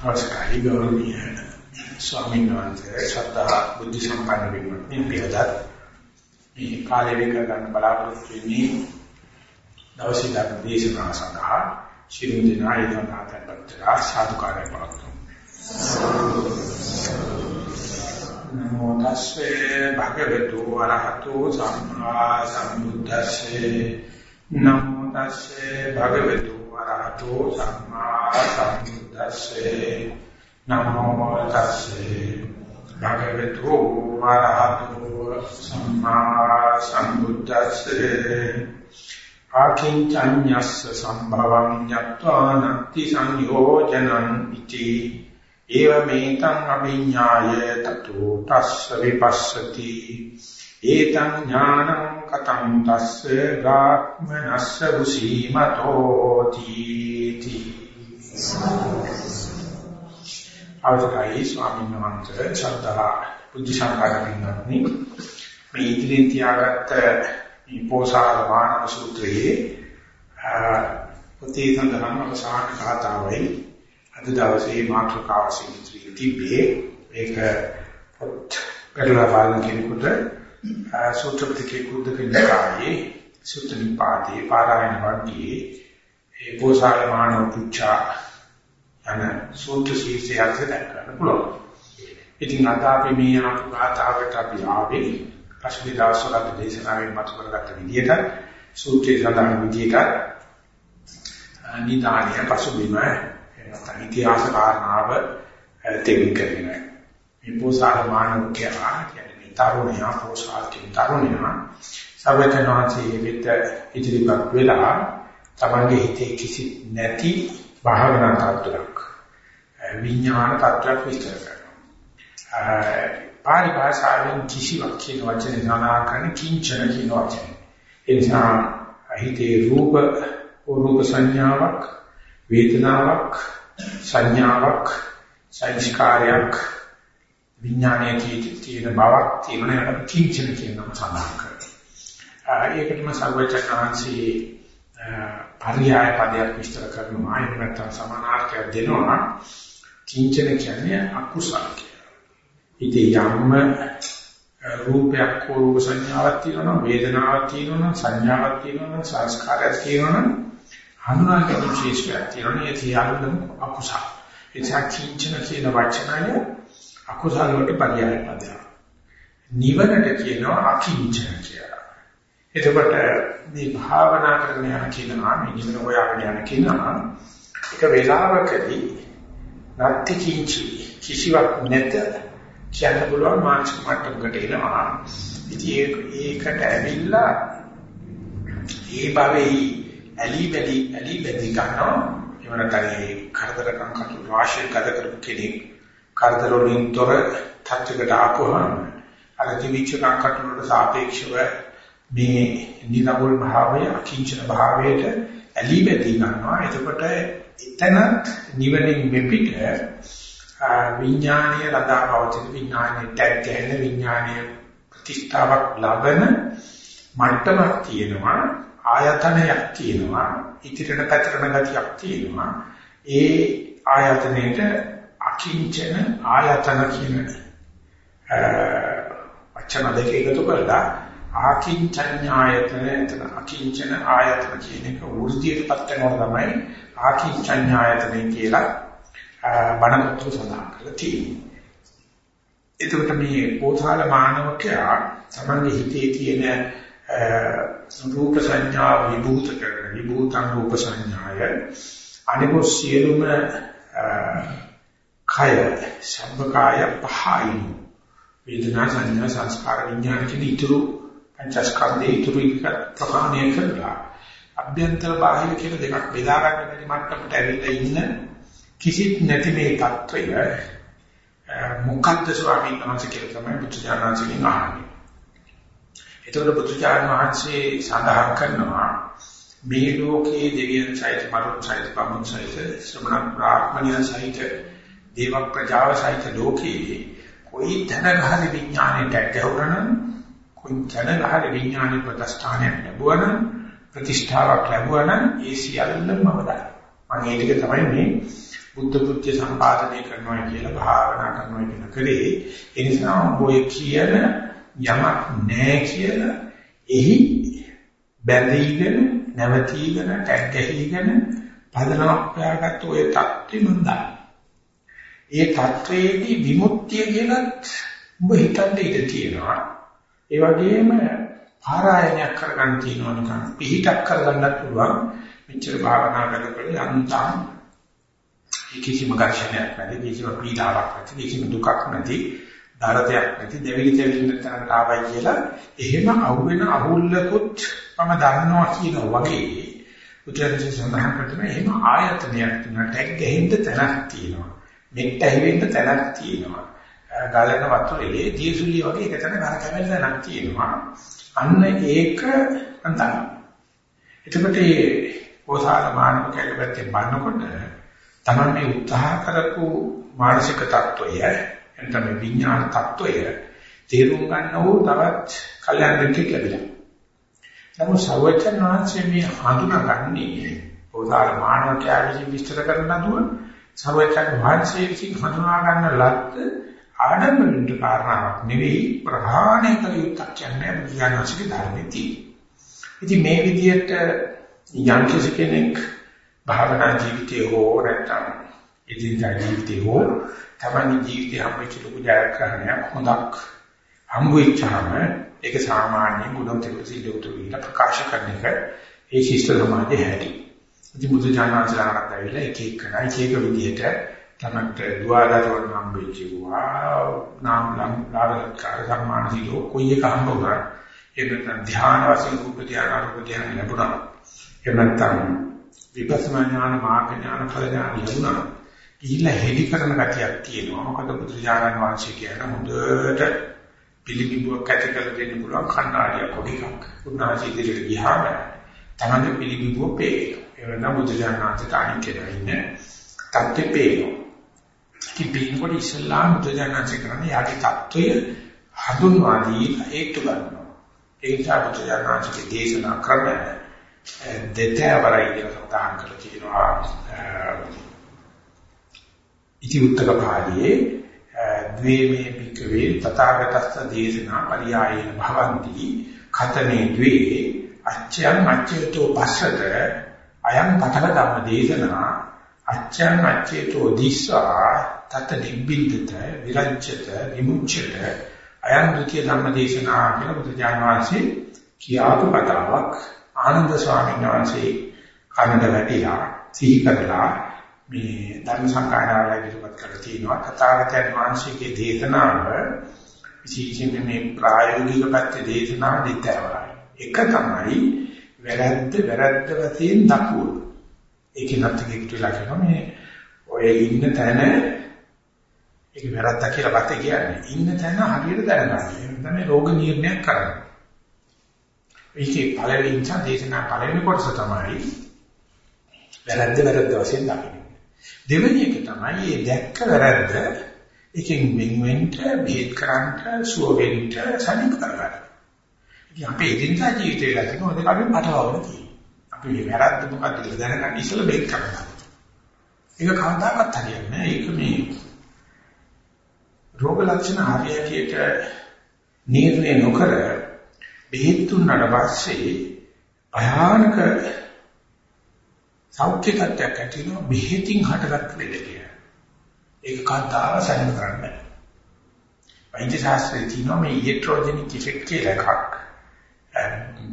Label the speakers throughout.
Speaker 1: අවස්ථයි ගෞරවනීය ස්වාමීන් වහන්සේ ශ්‍රද්ධා බුද්ධ සම්පන්න වෙන්නේ පියදත් මේ කාලය වෙක ගන්න බලාපොරොත්තු වෙන්නේ දවසේ ධර්ම දේශනාව සඳහා ශිරු දිනායි ගන්නාතන්තර සාදුකාරය පවතුම් නමෝ තස්සේ භගවතු වරහතු සම්මා සම්බුද්දස්සේ නමෝ තස්සේ භගවතු වරහතු සම්මා සම්බුද්දස්සේ නමෝ තස්සේ භගවතු වරහතු සම්මා සම්බුද්දස්සේ ආකින්චඤ්ඤස්ස සම්භවං යත්වානත්ති සංයෝජනං ඉති ඒවමේතං අභිඤ්ඤාය තතෝ තස්ස විපස්සති ඒතං ඥානං කතං තස්ස ගාත්මනස්ස උසීමතෝ තීති අවසරයි ස්වාමීන් වහන්සේ ශ්‍රද්ධා බුද්ධ ශාස්ත්‍රඥයන්නි මේ ඉදිරියෙන් තියාගත්ත මේ පෝසාල මානව සූත්‍රයේ පොතේ සඳහන් අවසාන කතාවයි. අද දවසේ මාතෘකාව සිද්ධිය තිබේ ඒක පොත් පෙරලා බලන කෙනෙකුට සූත්‍ර පිටකේ කුද්දක නිකායේ සූත්‍ර නිපාතේ පාරායන වර්ගයේ ඒ පෝසාල මානව පුච්චා අන සූත්‍ර ශීර්ෂය අර්ථ දක්වන්න පුළුවන්. ඉතින් අද අපි මේ අනුගාතාවට අපි ආවේ පසුගිය දවස්වල අපි දේශනාවෙන් මතු කරගත්ත විදිහට සූත්‍රයේ සඳහන් විදිහට නිදානිය පසුබිම නැත්නම් ඉතිහාස කාරණාව තේරුම් කරගෙන මේ පොසාර මානවකයා කියන්නේ තරුණයා පොසාර කියන තරුණයා සර්වඥාන්සේ විත ඉදිරිපත් වෙලා තමන්ගේ හිතේ කිසි නැති භාවනා තත්ත්වයක් විඥාන තත්ත්වයක් විස්තර කරනවා. පාලි භාෂාවෙන් කිසිවක් කියන වචනේ සඳහන් කරන කිංචන කියන වචනේ. ඒ නිසා හිතේ රූප රූප සංඥාවක් වේදනාවක් සංඥාවක් සංස්කාරයක් විඥානයේ තියෙන බවක් තියෙන කිංචන කියන නම සඳහන් කරනවා. ඒකටම සර්වචක්‍රාංශී පරියාය පදයක් විස්තර කරනවා එහෙම නැත්නම් සමානාර්ථයක් දෙනවා කිංචන කියන්නේ අකුසල කියලා. ඉතින් යම්ම රූපයක් හෝ රූප සංඥාවක් තියෙනවා වේදනාවක් තියෙනවා සංඥාවක් තියෙනවා සංස්කාරයක් තියෙනවා හඳුනා ගැනීම ශේෂ්ඨයක් තියෙනවා ඒ සියල්ලම අකුසල. ඒ කිංචන කියන වචනය අකුසල වලට පරියාය පදයක්. නිවනට කියනවා අකිංචන කියලා. එතකොට මේ භාවනා කරන යන කෙනා මේ නිවන හොයාගෙන යන කෙනා එක වේලාවකදී නැති කිංචි කිසිවක් නැත කියන්න පුළුවන් මානසික මට්ටමකට එනවා. ඉතින් ඒකට ඇවිල්ලා ඒ භවෙයි ඇලි බැලි ඇලි බැලි ගන්නවා. එහෙම නැත්නම් කරදරකම් කටු රාශිය ගත කරපු කෙනෙක් කරදර වලින් තොර තත්ත්වයකට ආපුවම අර තිවිච්ච කටු වලට සාපේක්ෂව මේ නිරවුල් භාවය අකිංචන භාවයට ඇලි බැදී ගන්නවා. එතකොට එතන නිවනින් මෙපිට විඥානීය රඳාපවතින විඥානයේ ටැග් ගැහෙන විඥානීය ප්‍රතිස්ථාවක් ලබන මට්ටමක් තියෙනවා. ආයතනයක් තියෙනවා. ඉතිරට පැතරන ගතියක් තියෙනවා. ඒ ආයතනයේට අකිංචන ආයතන කියන වචන දෙක එකතු කරලා ආකින්චඤ්ඤායතන එතන අකින්චන ආයතන කියන එක වෘද්ධියටපත් වෙනවා තමයි ආකින්චඤ්ඤායතන කියලා බණපොත් සඳහන් කරලා තියෙන්නේ. එතකොට මේ පෝථාල මානවකයා තමන්ගේ හිතේ තියෙන රූප සංඥා විභූත කරන විභූතං රූප සංඥාය අනිකෝ සියලුම කය සම්බකාය පහයි වේදනා සංඥා සංස්කාර විඥාන කියන ඊතුරු පංචස්කන්ධයේ ඊතුරු එක ප්‍රහාණය කරලා අභ්‍යන්තර බාහිර කියලා දෙකක් බෙදා ගන්න බැරි මට්ටමට ඇවිල්ලා ඉන්න කිසිත් නැති මේ తত্ত্বය මොකක්ද ස්වාමීන් වහන්සේ කියලා තමයි බුදුචානන්සේගෙන් අහන්නේ. ඒතකොට බුදුචානන් වහන්සේ සඳහන් කරනවා මේ ලෝකයේ දෙවියන් සහිත මරුන් සහිත බමුන් සහිත ශ්‍රමණ බ්‍රාහ්මණයන් සහිත දේව ප්‍රජාව සහිත ලෝකයේ કોઈ තනගහරි විඥාණයට ගැවුරන કોઈ තනගහරි විඥාණය ප්‍රතිස්ථානයක් ලැබුවනම් ප්‍රතිෂ්ඨාවක් ලැබුවනම් ඒ සියල්ලම අවදායි. මම ඒක තමයි මේ බුද්ධ පුත්‍ය සම්පාදනය කරනවා කියලා භාවනා කරනවා කියන කරේ ඒ නිසා ඔය කියන යමක් නැහැ කියලා එහි බැඳීගෙන නැවතීගෙන ටැග් ගහීගෙන පදනමක් හොයාගත්ත ඔය தත්ත්වෙ මම දන්නවා. ඒ தත්ත්වයේදී විමුක්තිය කියලත් ඔබ හිතන්න ඉඩ තියෙනවා. ඒ වගේම පාරායනයක් කරගන්න තියෙනවා නිකන්. පිහිටක් කරගන්නත් පුළුවන්. මෙච්චර භාවනා කරනකොට යන්තම් කිසිම ඝර්ෂණයක් නැති කිසිම පීඩාවක් නැති කිසිම දුකක් නැති ධාරතයක් නැති දෙවිලි දෙවිලි තැනකට ආවයි කියලා එහෙම අහුවෙන අහුල්ලකුත් මම දන්නවා කියන වගේ උත්තරජි සඳහන් කරන එහෙම ආයතනයක් තියෙනවා ටැග් ගහින්න තැනක් තියෙනවා. මෙට්ට හිවෙන්න තැනක් තියෙනවා. ගලන වතුරේ දීසුලි වගේ එක තැන ගර කැවෙන්න තැනක් තියෙනවා. අන්න ඒක මම දන්නවා. එතකොට මේ ඕසාර මානව කැලපත්තේ බලනකොට තමයි මේ උත්සාහ කරපු මානසික தত্ত্বය එතන විඥාන தত্ত্বය තේරුම් ගන්න ඕ තවත් කල්යන දෙකක් ලැබිලා. නමුත් සර්වචන් වහන්සේ මේ හඳුනාගන්නේ ඕසාර මානව කැලපින් විස්තර කරන නතුව සර්වචන් වහන්සේ විසින් හඳුනා ගන්න ලද්ද ආඩම්බරින්ට කාරණාවක් නෙවෙයි ප්‍රහාණය කළ යුත්තක් කියන්නේ බුදුරජාණන්සේගේ ධර්මයේ තියෙන. ඉතින් මේ විදිහට යම් කෙනෙක් භාවනා ජීවිතේ හෝ නැත්නම් ඉදින්දා ජීවිතේ හෝ තමයි ජීවිතේ හම්බෙච්ච ලොකු ජයග්‍රහණයක් හොඳක් හම්බෙච්චාම ඒක සාමාන්‍ය ගුණ තෙකසිලුතු විලා ප්‍රකාශ කරන එක ඒ ශිෂ්ට සමාජයේ හැටි. ඉතින් බුදු දානසලාට ඇවිල්ලා එක එක කරා එක එක විදිහට තමන්ට දුආදාරවල හම්බෙච්චුවා නාම ලම් ලාභකාර සම්මාන දීලෝ කොයි එක හම්බ වුණා එහෙම නැත්නම් ධ්‍යාන වශයෙන් රූප ධ්‍යාන අරූප ධ්‍යාන ලැබුණා එහෙම නැත්නම් විපස්සනා ඥාන මාර්ග ඥාන ඵල ඥාන ලැබුණා ගිහිල්ලා හෙලි කරන ගතියක් තියෙනවා. මොකද බුදුරජාණන් වහන්සේ කියන හොඳට පිළිබිඹුවක් ඇති කරලා දෙන්න පුළුවන් කණ්ණාඩියක් පොඩි එකක්. උන්වහන්සේ ඉදිරියට ගියාම තමයි පිළිබිඹුව පේනවා. ඒ වෙනම බුදුරජාණන් වහන්සේ තානින් කියලා ඉන්නේ තත්ත්වෙ පේනවා. ඉතින් බේනකොට ඉස්ලාම් බුදුජානනාචි කරන්නේ යාගේ தত্ত্বය හඳුන්වා දීලා ඒත්තු ගන්නවා. ඒ නිසා බුදුජානනාචිගේ දේශනා ක්‍රමය දෙතෑවරයි කියලා සඳහන් කරලා තියෙනවා. ඉති උත්තර භාගයේ ද්වේමේ භික්කවේ තථාගතස්ස දේශනා පරියායන භවಂತಿ කතනේ ද්වේ අච්ඡයන් අච්ඡයතෝ පස්සත අයන් පතල ධම්ම දේශනා අච්ඡං අච්ඡේතෝ දිස්සා තත නිබ්බින්දත විරංචත විමුච්ඡත අයං ဒ ුතිය ධම්මදේශනා කියලා බුදුජාන විශ්ේ කියාපු කතාවක්. ආනන්ද ස්වාමීන් වහන්සේ කනට වැටිලා සිහි කරලා මේ ධර්ම සංකාරාවල ඉදිරිපත් කරලා තියෙනවා. කතාවතයන් වහන්සේගේ දේශනාව විශේෂයෙන් මේ ප්‍රායෝගික පැත්තේ දේශනාව දෙතරයි එක තමයි වැරද්ද වැරද්ද වශයෙන් දක්වන. ඒකේ නැත්නම් ඒකට වෙලා කියනවා මේ ඔය ඉන්න තැන ඒක වැරද්දක් කියලා බත් කියන්නේ ඉන්න තැන හරියට දැනගන්න. එහෙනම් තමයි රෝග නිర్ణයක් කරන්නේ. ඒකේ පළවෙනි ඉච්ඡා දේශනා පළවෙනි කොටස තමයි වැරද්ද වැරද්ද වශයෙන් දකින්නේ. දෙවෙනි එක තමයි මේ දැක්ක වැරද්ද එකෙන් වෙන වෙන්ට බෙහෙත් කරන්න සුව වෙන්න සනීප කරගන්න. ඉතින් අපේ එදිනදා ජීවිතේ ගන්න ඕනේ අපි පටලවගෙන තියෙනවා. අපි මේ වැරද්ද මොකක්ද කියලා දැනගන්න ඉස්සෙල්ලා බේක් කරනවා. ඒක කවදාකවත් හරියන්නේ නැහැ. ඒක මේ රෝග ලක්ෂණ හරියටියට නිర్ణය නොකර බෙහෙත් දුන්නාට පස්සේ භයානක සෞඛ්‍ය තත්ත්වයක් ඇති වෙනවා බෙහෙතින් හටගත් ලෙඩ කියලා. ඒක කද්දාව සැලෙන්න කරන්න බෑ. වෛද්‍ය ශාස්ත්‍රයේ තියෙනවා මේ ඉලෙක්ට්‍රෝජෙනික් ඉෆෙක්ට් කියලා එකක්.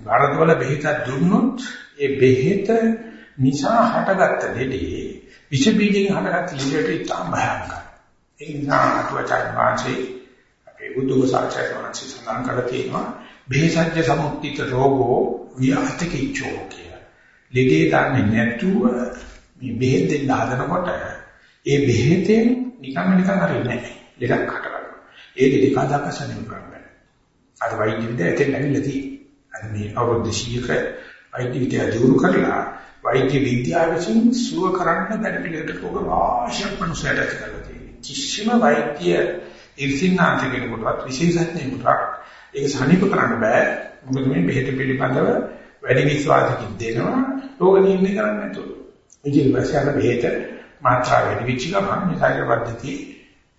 Speaker 1: වරදවල බෙහෙත දුන්නොත් ඒ බෙහෙත නිසා හටගත්ත ලෙඩේ විෂ බීජයෙන් හටගත්ත ලෙඩට ඉතාම භයානකයි. ඒ නිසා අටුවචාන් වාසේ අපේ බුද්ධ සාචාර්ය වහන්සේ සඳහන් කරලා තියෙනවා බෙහෙසජ්‍ය සමුක්තිත රෝගෝ විහතකිච්ඡෝ කියලා. ලෙඩේ දන්නේ නැතුව මේ බෙහෙත් දෙන්න හදනකොට ඒ බෙහෙතෙන් නිකම්ම නිකන් හරියන්නේ නැහැ. ලෙඩක් හටගන්නවා. ඒ ලෙඩ කදාකසනෙම කරන්නේ. අර වෛද්‍ය විද්‍යාව එතෙන් ඇවිල්ලා තියෙන්නේ. අර මේ අවුරුදු 100ක වෛද්‍ය විද්‍යාව දියුණු කරලා වෛද්‍ය විද්‍යාව විසින් සුව කරන්න බැරි පිළිවෙලට රෝග රාශියක් මනුස්සයට ඇති කරලා තියෙනවා. කිසිම වෛද්‍ය ඉර්සින්නාන්ත කෙනෙකුටවත් විශේෂඥයෙකුටවත් ඒක සනීප කරන්න බෑ. මොකද මේ බෙහෙත පිළිබඳව වැඩි විශ්වාසකින් දෙනවා රෝග නිర్ణය කරන්න නැතුව. ඉතින් වාසියන බෙහෙත මාත්‍රා වැඩි වෙච්ච ගමන් මේ ශරීර පද්ධතිය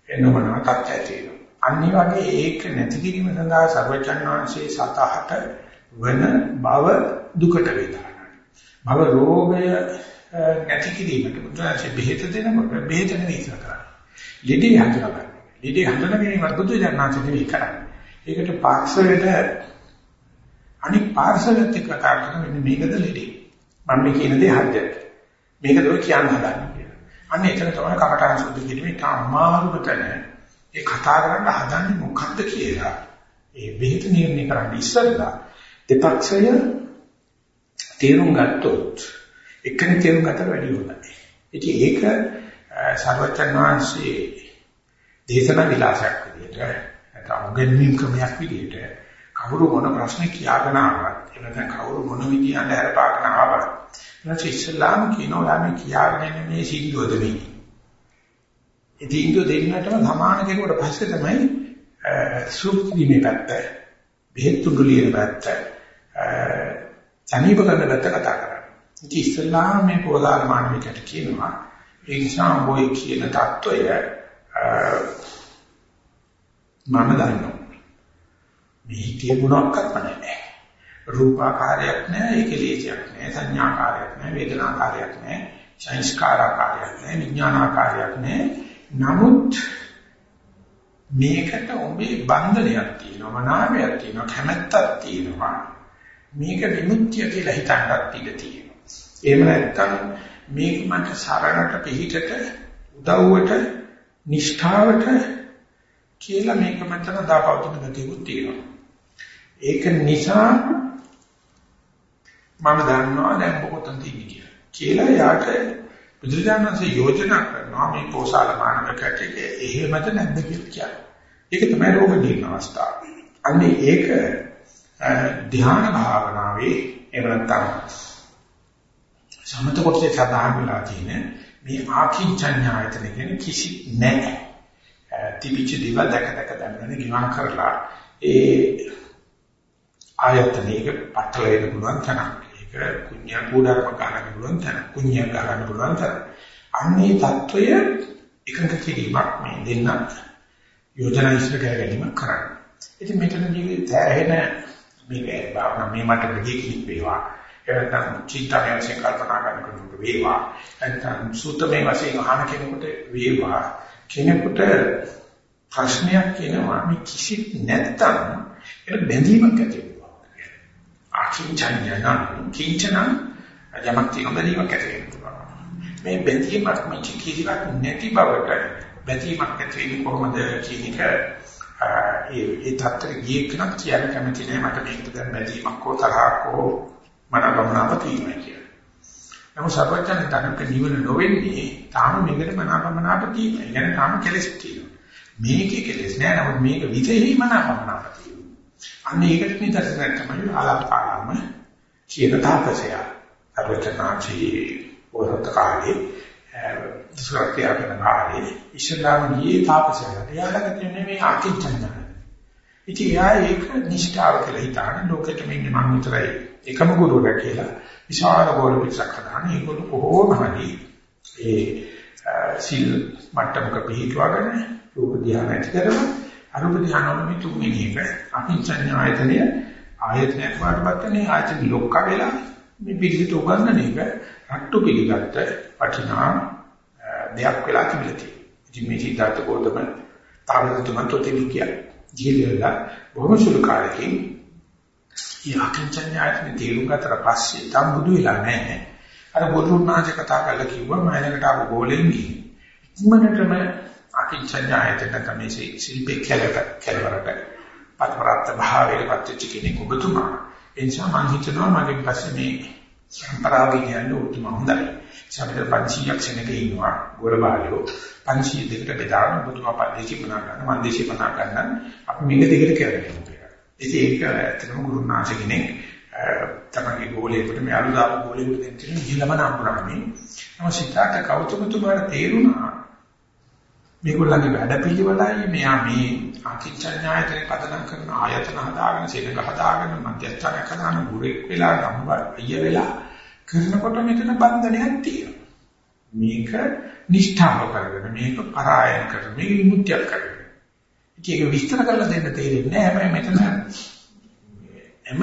Speaker 1: එනවනවා තත්ත්වය තියෙනවා. අනිත් වගේ ඒක නැති කිරීම සඳහා සර්වචන් වහන්සේ සතහට වෙන භව දුකට වේදනා. භව රෝගය නැති කිරීමට බුදුරජාණන් බෙහෙත දෙනකොට බෙහෙත නෙවෙයි කරන්නේ. ලෙඩේ හඳුනගන්න. ලෙඩේ හඳුන ගැනීමත් බුදුරජාණන් නෙවෙයි කරන්නේ. ඒකට පාර්ශවයට අනික් පාර්ශවයට කතා කරන මෙන්න මේකද ලෙඩේ. මම මේ කියන දේ හරියට. මේකද ඔය කියන්න හදන්නේ කියලා. අන්න එතන තමයි කමඨාන් සුද්ධ කිරීමේ අමාරුම තැන. ඒ කතා කරන්න හදන්නේ මොකක්ද කියලා. ඒ බෙහෙත නිර්ණය කරන්න ඉස්සෙල්ලා දෙපක්ෂය තේරුම් ගත්තොත් එකනේ තේරුම් ගත්තට වැඩි හොඳයි. ඉතින් ඒක සර්වචන් වහන්සේ දේශනා විලාසයක් විදිහට නැත්නම් උගන්වීම් ක්‍රමයක් විදිහට කවුරු මොන ප්‍රශ්න කියාගෙන ආවත් එහෙනම් කවුරු මොන විදියට හැරපාගෙන ආවත් ඊට ඉස්ලාම කියනවා මේ කියාගෙන මේ සින්දුවද මේ. ඉතින් ඉන්දු දෙන්නටම සමාන කෙනෙකුට පස්සේ තමයි සුප්තිමේ පැත්ත, බෙහෙත් තුඩුලියේ පැත්ත, සනීප කරන පැත්ත කතා කරන්නේ. ඉතින් ඉස්ලාම මේ පොදාන මානවිකට කියනවා ඒ නිසා ඔය කියන தত্ত্বය මම දන්නවා. මේ හිතේ ගුණක්වත් නැහැ. රූපාකාරයක් නැහැ, ඒකලීචයක් නැහැ, සංඥාකාරයක් නැහැ, වේදනාකාරයක් නැහැ, සංස්කාරාකාරයක් නැහැ, විඥානාකාරයක් නැහැ. නමුත් මේකට ඔබේ බන්ධනයක් තියෙනවා, මනාවයක් තියෙනවා, කැමැත්තක් තියෙනවා. මේක විමුක්තිය කියලා හිතන්නත් ඉඩ තියෙනවා. එහෙම නැත්නම් මේක මට සරණට පිහිටට උදව්වට නිෂ්ඨාවට කියලා මේක මතන දාපවතුන ගතියකුත් තියෙනවා. ඒක නිසා මම දන්නවා දැන් කොතනද ඉන්නේ කියලා. කියලා යාට බුදුරජාණන්සේ යෝජනා කරනවා මේ පෝසාල මානවකට එහෙමද නැද්ද කියලා. ඒක තමයි රෝග නිర్ణ අවස්ථාව. අන්නේ ඒක ධ්‍යාන භාවනාවේ එහෙම නැත්නම් සමත කොටසේ සදාන් වෙලා තියෙන මේ ආකින්චඤ්ඤායතන කියන්නේ කිසි නැහැ. තිබිච්ච දේවල් දැක දැක දැනගෙන ගිවන් කරලා ඒ ආයතනයක පටල වෙන පුළුවන් තැනක්. ඒක කුඤ්ඤා කුඩාරම ගන්න පුළුවන් තැන. කුඤ්ඤා ගන්න පුළුවන් තැන. අන්නේ தত্ত্বය එකඟ කිරීමක් මේ දෙන්න යෝජනා ඉස්සර කර ගැනීම කරන්න. ඉතින් මෙතනදී තැරෙන මේක භාවනා මේ මට දෙකකින් වේවා. එතන චින්තනය වශයෙන් කල්පනා කරනකොට වේවා. නැත්නම් සූත්‍රමය වශයෙන් අහන කෙනෙකුට වේවා. කෙනෙකුට ප්‍රශ්නයක් කියනවා මේ කිසි නැත්තම් ඒක බැඳීමක් ඇති අකිංචඤ්ඤන කිංචන යමක් තියෙන බැඳීමක් ඇති වෙනවා. මේ බැඳීමක් මේ කිසිවක් නැති බවට බැඳීමක් ඇති වෙන්නේ කොහොමද කියන එක ඒ ඒ තත්තර ගියේ කෙනෙක් කියන කැමති නෑ මට මේකට දැන් බැඳීමක් හෝ තරහක් හෝ මට ගමනාව තියෙනවා කියලා. නමුත් සර්වඥයන් තනක නිවන නොවෙන්නේ තාම මේකට මනාපමනාප තියෙනවා. ඒ කියන්නේ තාම කෙලෙස් තියෙනවා. මේකේ කෙලෙස් නෑ නමුත් මේක විදෙහි මනාපමනාප තියෙනවා. අන්න ඒකට නිදර්ශනයක් තමයි ආලාපාරම කියන තාපසය. අරචනාචි වරත කාලේ සුරක්‍රියාකරන කාලේ ඉස්ලාම ගියේ තාපසයට. එයාලට කියන්නේ මේ අකිච්ඡන්දන. ඉතින් යා ඒක නිෂ්ඨාව කියලා හිතාන ලෝකෙට මෙන්නේ මම විතරයි එකම ගුරුවරයා කියලා විශාල ගෝල පිටසක් හදාන ඒගොල්ලෝ කොහොම හරි ඒ සිල් මට්ටමක පිළිතුවගෙන රූප ධ්‍යාන ඇති කරලා අරූප ධ්‍යානවල මේ තුන්වෙනි එක අකින්චඤ්ඤ ආයතනය ආයතනයක් වඩපත් මේ ආයතන ලොක්ක වෙලා මේ පිළිගිට උගන්නන එක රට්ටු පිළිගත්ත වටිනා දෙයක් වෙලා තිබිලා තියෙනවා. ඉතින් මේ සිද්ධාර්ථ ගෞතම තාවලතුමන් තොතිලි කියන්නේ. ජීවිතය බොහොම සුළු කාලෙකින් ఈ අකින්චඤ්ඤ ආයතන තේරුම් ගතට පස්සේ තම බුදු වෙලා නැහැ. අර බුදුනාජ කතා කරලා කිව්වා මයිලකට ආපු ගෝලෙන් ගිහින්. ඉක්මනටම අකින්චඤ්ඤ ආයතන තමයි ශිල්පේ කෙලවට කෙලවරට පතරත් භාවයේ පත්‍චි කෙනෙක් ඔබතුමා. ඒ නිසා මම හිතනවා මගේ පස්සේ මේ සම්ප්‍රාගික යන උතුම හොඳයි. සමහර 500ක් සෙනග ඉන්නවා ගොරබාලියෝ 500 දෙකට බෙදාගෙන ඔබතුමා පදේශි බනා ගන්න මන් දේශි බනා ගන්න අපි මේක දෙකට කරගෙන යනවා. ඉතින් ඒක ඇත්තටම ගුරුනාථ කෙනෙක් තමන්ගේ ගෝලයකට මේ අලුදාපු ගෝලයකට දෙන්න තියෙන ඉහළම නම්බුරන්නේ. නම සිතාට කෞතුකතුමාට තේරුණා මේගොල්ලන්ගේ වැඩ පිළිවෙලයි මෙයා මේ අකිච්ඡඥායතන පදනම් කරන ආයතන හදාගෙන සෙනඟ හදාගෙන මධ්‍යස්ථානයක් හදාගෙන ගුරෙක් වෙලා ගම්බ අයිය වෙලා කරනකොට මෙතන බන්ධනයක් තියෙනවා මේක නිෂ්ඨාව කරගෙන මේක පරායන කරගෙන මේක විමුක්තියක් කරගෙන. ඒක විස්තර කරලා දෙන්න තේරෙන්නේ නැහැ. හැබැයි මෙතන එම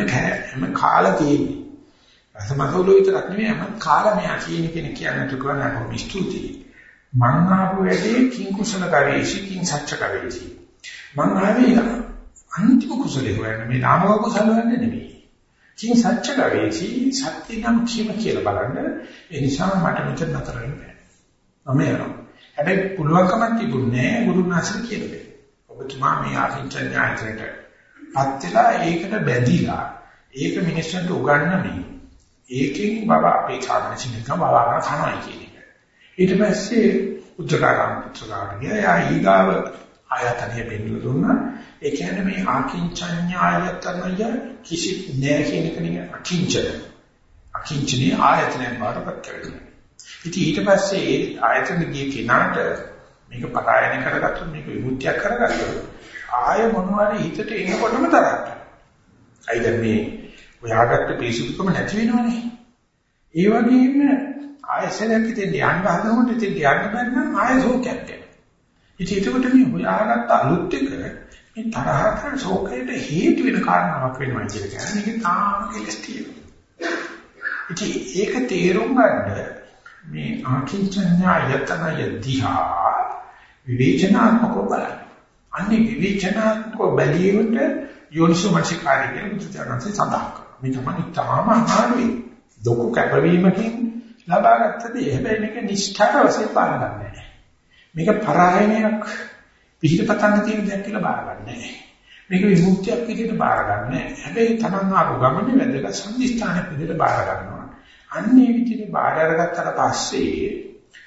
Speaker 1: එම කාලා තියෙන්නේ. රසමතවල විතරක් නෙමෙයි එම කාලා මෙයා කියන කෙනෙක් කියන්නේ තුකව නෑ ස්තුතියි. මං ආපු වැඩේ කිං කුසල කරේසි කිං සච්ච කරේසි. මං ආවේ අන්තිම කුසලේ හොයන්නේ මේ නාමක කුසල වෙන්නේ නෙමෙයි. කිං සච්ච කරේසි සත්‍ය නම් කීම කියලා බලන්න ඒ නිසා මට මෙතන නතර වෙන්න බෑ. මම යනවා. හැබැයි පුළුවන්කමක් තිබුණේ ගුරුනාථ කියලා දෙන්න. ඔබතුමා මේ ආචාර්යඥායතනට පත් වෙලා ඒකට බැඳිලා ඒක මිනිස්සුන්ට උගන්වන්නේ ඒකෙන් බබ අපේ සාධනසිනික බබා කරනවා කියන එක. ඊට පස්සේ උද්දකාරම් පුත්‍රකාරණිය යා ඊගාව ආයතනය පෙන්වලා දුන්නා. ඒ කියන්නේ මේ ආකින්චඤ්ඤායතනය කිසි නෑ කියන එක නෙවෙයි අකින්චන. අකින්චනේ ආයතනයෙන් බාරපත් කරගන්න. ඉතින් ඊට පස්සේ ඒ ආයතන ගිය කෙනාට මේක පරායන කරගත්තොත් මේක විමුක්තියක් කරගත්තොත් ආය මොනවාරි හිතට එනකොටම තරක්. අයි දැන් මේ ඔයාගත්ත පිසුදුකම නැති වෙනවනේ. ඒ වගේම ආයසලයක් ඉතින් යන්න හදනකොට ඉතින් යන්න බැන්නම් ආය ශෝකයක් එනවා. ඉතින් ඒකට මේ හොයාගත්ත අලුත් එක මේ තරහට ශෝකයට හේතු වෙන කාරණාවක් වෙනවා කියලා කියන්නේ මේක තාම කෙලස් තියෙනවා. ඉතින් ඒක තේරුම් ගන්න මේ ආකින්චඤ්ඤායතනය දිහා විවේචනාත්මකව බලන්න. අන්නේ විවේචනාත්මකව බැලීමට යෝනිසෝමනසිකාරය කියන බුදුචානන්සේ සඳහන් කරනවා. මේ තමයි තාම අමාරුයි. දුක කැපවීමකින් ලබාගත්ත දේ. හැබැයි මේක නිෂ්ඨාව වශයෙන් බාරගන්නේ මේක පරායනයක් පිළිපතන්න තියෙන දෙයක් කියලා බාරගන්නේ මේක විමුක්තියක් විදිහට බාරගන්නේ හැබැයි තමන් ආපු ගමනේ වැදගත් සම්දිස්ථානයක් විදිහට බාර ගන්නවා. අන්නේ විදිහට බාර අරගත්තට පස්සේ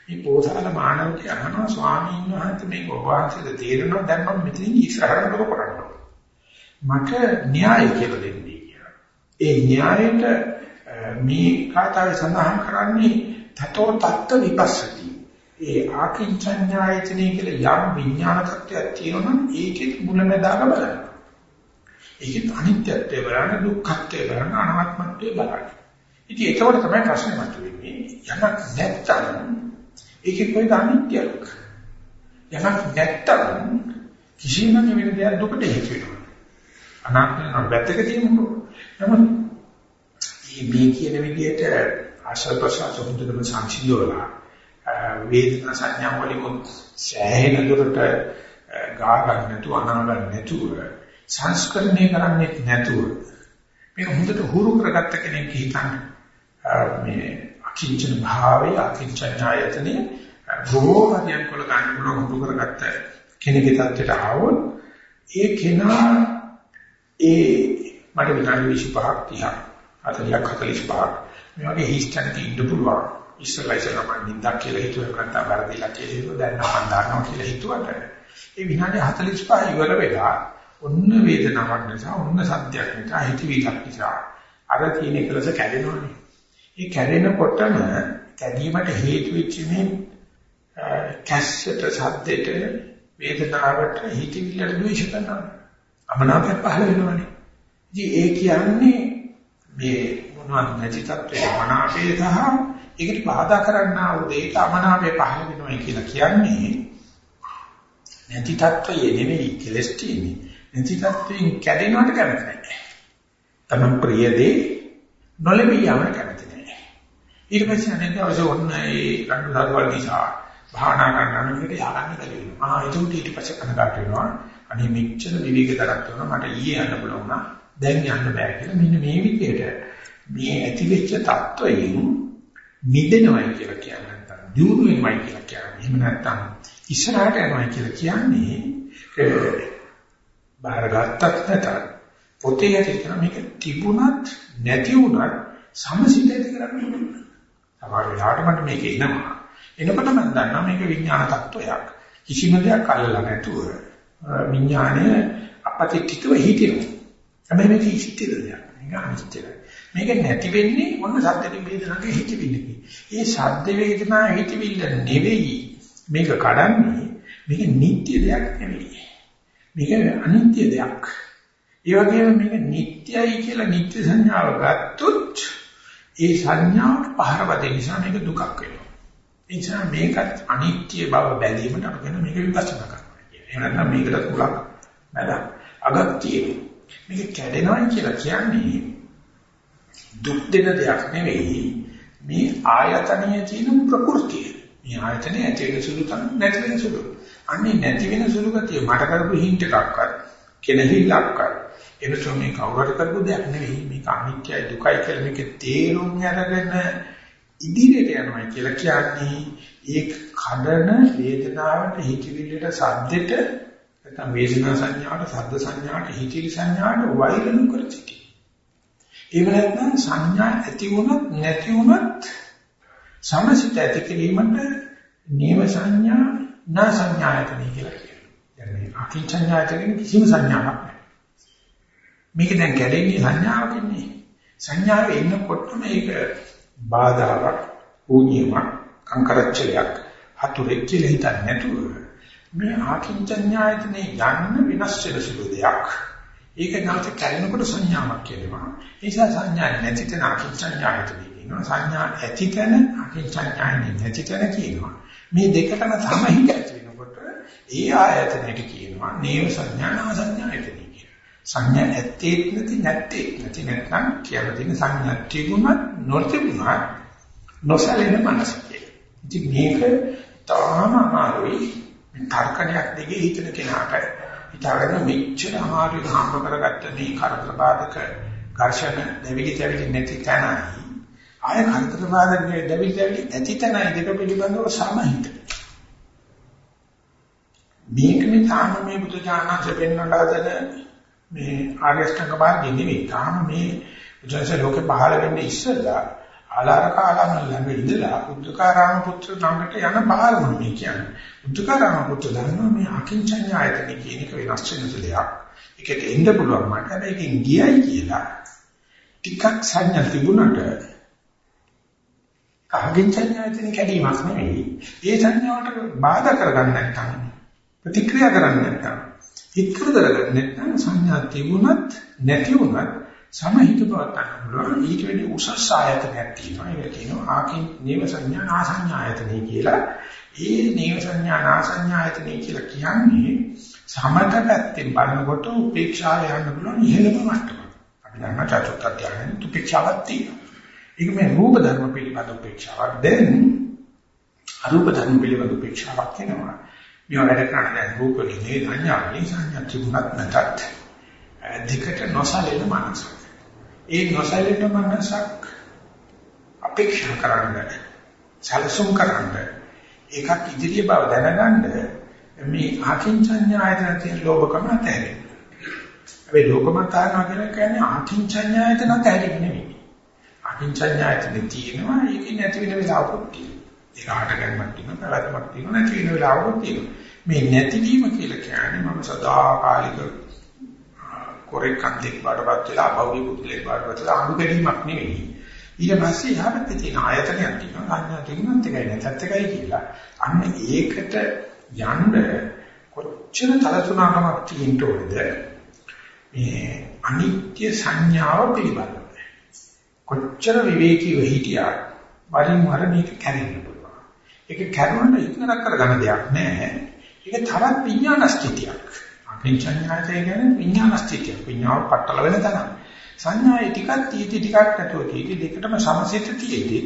Speaker 1: මේ පොසාල මානවක අහනවා ස්වාමීන් වහන්සේ මේ ඔබ වහන්සේට තේරෙනවා දැන් මම මෙතනින් ඉස්සරහට මොකද කරන්නේ? මට න්‍යාය කියලා දෙන්නේ කියලා. ඒ න්‍යායෙට මේ කාතාවේ සඳහන් කරන්නේ තතෝ තත්ත විපස්සති. ඒ ආකින්චඤ්ඤායතනෙ කියලා යම් විඥාන තත්ත්වයක් තියෙනවා නම් ඒකෙත් මුලැමැදාක බලන්න. ඒකෙත් අනිත්‍යත්වය බලන්න, දුක්ඛත්වය බලන්න, අනාත්මත්වය බලන්න. ඉතින් ඒකවල තමයි ප්‍රශ්නේ මතුවෙන්නේ. යමක් නැත්තම් ඒකේ කොයිද අනිත්‍යයක්? යමක් නැත්තම් කිසිම කෙනෙකුට දෙයක් දුකට හේතු වෙනවා. අනාත්ම නම් පැත්තක තියෙනකොට. නමුත් මේ කියන විදිහට ආශ්‍රව ප්‍රසආස හොඳටම සංසිඳවලා වේදනා සංඥා වලින් සෑහෙන දුරට ගා ගන්න නැතුව අනා ගන්න නැතුව සංස්කරණය කරන්නේ නැතුව මේක හොඳට හුරු කරගත්ත කෙනෙක් හිතන්න. මේ අකිංචන භාවය අකිංචඥායතනේ බොහෝ හරියක් වල ගන්න පුළුවන් හුරු කරගත්ත කෙනෙක්ගේ තත්ත්වයට ආවොත් ඒ කෙනා ඒ මට විනාඩි 25ක් 30ක් 40ක් 45ක් මේ වගේ හිස්තැනක ඉන්න පුළුවන්. ඉස්සලා ඉස්සලා මම නින්දා කියලා හිතුවා නැත්නම් වැරදිලා කියලා හිතුවා දැන් නම් දන්නවා කියලා හිතුවට. ඒ විනාඩි 45 ඉවර වෙලා ඔන්න වේදනාවක් නිසා ඔන්න සත්‍යයක් නිසා හිතවිලක් නිසා අර තියෙන එකලස කැඩෙනවනේ. ඒ කැඩෙනකොටම කැඩීමට හේතු වෙච්ච මේ කැස්සට සද්දෙට වේදනාවට හිතවිල්ලට ද්වේෂ කරනවා. අමනාපයක් පහළ වෙනවනේ. ඉතින් ඒ කියන්නේ මේ මොනවද නැති තත්ත්වයේ මනාපේ සහ ඒකට බාධා කරන්නා වූ දෙයක අමනාපය පහළ වෙනවා කියලා කියන්නේ නැති තත්ත්වයේ නෙමෙයි කෙලස් තියෙන්නේ. නැති තත්ත්වයෙන් කැඩෙනවට කැමති නැහැ. තමන් ප්‍රිය දේ නොලැබී යන්න කැමති නැහැ. ඊට පස්සේ අනේක අවශ්‍ය වන්නේ රණ්ඩු දරුවල් නිසා භාවනා කරන්න කෙනෙක් යන්න බැරි වෙනවා. ආ ඒක උටි ඊට පස්සේ කනගාට වෙනවා. අනේ මෙච්චර විවිධතරක් තියෙනවා මට ඊයේ යන්න පුළුවන් නම් දැන් යන්න බෑ කියලා මෙන්න මේ විදිහට මේ ඇතිවෙච්ච තත්ත්වයෙන් මිදෙනවයි කියලා කියන්නේ නැත්නම් දියුණු වෙනවයි කියලා කියන්නේ. එහෙම නැත්නම් ඉස්සරහට යනවයි කියලා කියන්නේ බාරගත්තත් නැතත් පොතේ ඇති කරන මේක තිබුණත් නැති වුණත් සමසිත ඇති කරගන්න ඕනේ. සමහර වෙලාවට මට මේක එනවා. එනකොට මම දන්නවා මේක විඥාන තත්වයක්. කිසිම දෙයක් අල්ලලා නැතුව විඥානය අපතිත්‍ත්ව හිටිනවා. හැබැයි මේක ඉස්තිර දෙයක්. මේක අනිත්‍යයි. මේක නැති වෙන්නේ මොන සද්දකින් වේදනාවක හිතවිල්ලකින්. ඒ සද්ද වේදනා හිතවිල්ල නෙවෙයි මේක කඩන්නේ. මේක නිට්ටය දෙයක් නෙවෙයි. මේක අනිත්‍ය දෙයක්. ඒ වගේම මේක නිට්ටයයි කියලා නිට්ටය සංඥාව ගත්තොත් ඒ සංඥාවට පහර වදින නිසා මේක දුකක් වෙනවා. එනිසා මේකත් අනිත්‍ය බව බැලීමට අපි කියන මේක විපස්සනා කරනවා කියන්නේ. එහෙම නැත්නම් මේකට තුලක් නැද අගක් තියෙනවා. මේක කැඩෙනවා කියලා කියන්නේ දුක් දෙන දෙයක් නෙවෙයි මේ ආයතනයේ තියෙන ප්‍රകൃතිය. මේ ආයතනයේ ඇති වෙන සුළු තන නැති වෙන සුළු. අන්නේ නැති වෙන සුළු ගතිය මට කරපු හින්ට් එකක්වත් කෙනහිල්ලක්වත් එනසෝ මේ කවුරුහරි කරපු දෙයක් නෙවෙයි මේක අනිත්‍යයි දුකයි කියලා මේක තේරුම් අරගෙන ඉදිරියට යනවා කියලා කියන්නේ ඒ කඩන වේදනාවට හිතවිල්ලට සද්දෙට නැත්නම් වේදනා සංඥාවට සද්ද සංඥාවට හිතවිලි සංඥාවට වෛර නොකර සිටි. ඒ නැත්නම් සංඥා ඇති වුණත් නැති වුණත් සමසිත ඇති කිරීමට නීව සංඥා න සංඥායතනෙ කියලා කියනවා. දැන් මේ අකින්චඤ්ඤායතනෙ කිසිම සංඥාවක් නැහැ. මේක දැන් කැඩෙන්නේ සංඥාවකින්නේ. සංඥාවේ ඉන්නකොට මේක බාධාවක්, ඌණියමක්, කංකරච්චලයක්, හතුරෙක් කියලා හිතන්නේ නැතුව මේ ආකින්චඤ්ඤායතනේ යන්න වෙනස් වෙන සුළු දෙයක්. ඒක නැවත කැරෙනකොට සංඥාවක් කියනවා. ඒ නිසා සංඥා නැති තැන ආකින්චඤ්ඤායතනේ කියනවා. සංඥා ඇති තැන ආකින්චඤ්ඤායතනේ නැති තැන කියනවා. මේ දෙකම සමහිත ඇති වෙනකොට ඒ ආයතනෙට කියනවා නේව සංඥා නා සංඥායතනේ සංඥා ඇත්තේ නැති නැත්තේ නැති නැත්නම් කියලා තියෙන සංඥා තිබුණත් නොතිබුණත් නොසැලෙන මනසකේ. ඉතින් මේක තාම අමාරුයි. තර්කණයක් දෙකේ හිතන කෙනාට හිතාගෙන මෙච්චර අමාරුයි හම්බ කරගත්ත මේ කරදර බාධක ඝර්ෂණ දෙවිලි දෙවිලි නැති තැනයි. ආය කරදර බාධක දෙවිලි දෙවිලි ඇති තැනයි දෙක පිළිබඳව සමහිත. මේක මේ තාම මේ බුදු දානංශ පෙන්වලා දෙන මේ ආර්ය අෂ්ටාංග මාර්ගය නෙවෙයි. තාම මේ උජන්සේ ලෝකේ පහළ වෙන්නේ ඉස්සෙල්ලා ආලාරකාලම ළඟ ඉඳලා උද්දකාරාම පුත්‍ර ළඟට යන පාරම මේ කියන්නේ. උද්දකාරාම පුත්‍ර දන්නවා මේ අකින්චඤ්ඤ ආයතන කියන එක වෙනස් වෙන දෙයක්. ඒකට එන්න පුළුවන් මට හැබැයි ඒකෙන් ගියයි කියලා ටිකක් සංඥා තිබුණට අකින්චඤ්ඤ ආයතන කැඩීමක් නෙවෙයි. ඒ සංඥාවට බාධා කරගන්න නැත්නම් ප්‍රතික්‍රියා කරන්නේ නැත්නම් හිත කරදර නැත්නම් සංඥා තිබුණත් නැති වුණත් සමහිත පවත්තන්න පුළුවන්. ඊට වැඩි උසස් ආයතනයක් තියෙනවා. ඒක කියනවා ආකින් නේව සංඥා නාසඤ්ඤායතනෙ කියලා. ඒ නේව සංඥා නාසඤ්ඤායතනෙ කියලා කියන්නේ සමත පැත්තෙන් බලනකොට උපේක්ෂාව යන්න පුළුවන් ඉහළම මට්ටම අපි දන්නා චතුත්ථ ධ්‍යානෙ උපේක්ෂාවක් තියෙනවා. ඒක මේ රූප ධර්ම පිළිබඳ උපේක්ෂාවක්. දැන් අරූප ධර්ම පිළිබඳ උපේක්ෂාවක් වෙනවා. මේ වැඩ කරන දැන් රූප විනේ සංඥාවේ සංඥා තිබුණත් නැතත් දෙකට නොසලෙන මනස. ඒ නොසලෙන මනසක් අපේක්ෂා කරන්න සැලසුම් කරන්න ඒකක් ඉදිරිය බව දැනගන්න මේ ආකින්චඤ්ඤායතන තියෙන ලෝභකම නැතහැරෙන්න. අපි ලෝකමතාවනවා කියලා කියන්නේ ආකින්චඤ්ඤායතන නැතහැරෙන්නේ නෙමෙයි. ආකින්චඤ්ඤායතන තියෙනවා ඒක නැති වෙන වෙලාවකුත් තියෙනවා. ඒක ආට ගැනීමක් තියෙනවා, පැවැත්මක් තියෙනවා, නැති වෙන වෙලාවකුත් තියෙනවා. මේ නැතිවීම කියලා කියන්නේ මම සදාකාලික කොරෙක් කන්දෙක් බාටපත් වෙලා අභෞවික පුද්ගලෙක් බාටපත් වෙලා අඳු ගැනීමක් නෙවෙයි. ඊට පස්සේ යහපත් තියෙන ආයතනයක් තියෙනවා. අන්න තිබුණත් එකයි නැත්ත් එකයි කියලා. අන්න ඒකට යන්න කොච්චර තලතුණකමක් තියෙන්න ඕනද? මේ අනිත්‍ය සංඥාව පිළිබඳව. කොච්චර විවේකීව හිටියා වරින් වර මේක කැරෙන්න ඒක කරුණට ඉක්නක් කරගන්න දෙයක් නෑ. ඒක තවත් විඥාන ස්ථිතියක්. පංචඥානතය කියන්නේ විඥාන ස්ථිතිය. විඥාන පටල වෙන තැන. සංඥායි ටිකක් තීටි ටිකක් ඇතුව කීටි දෙකටම සමසිත තියෙදි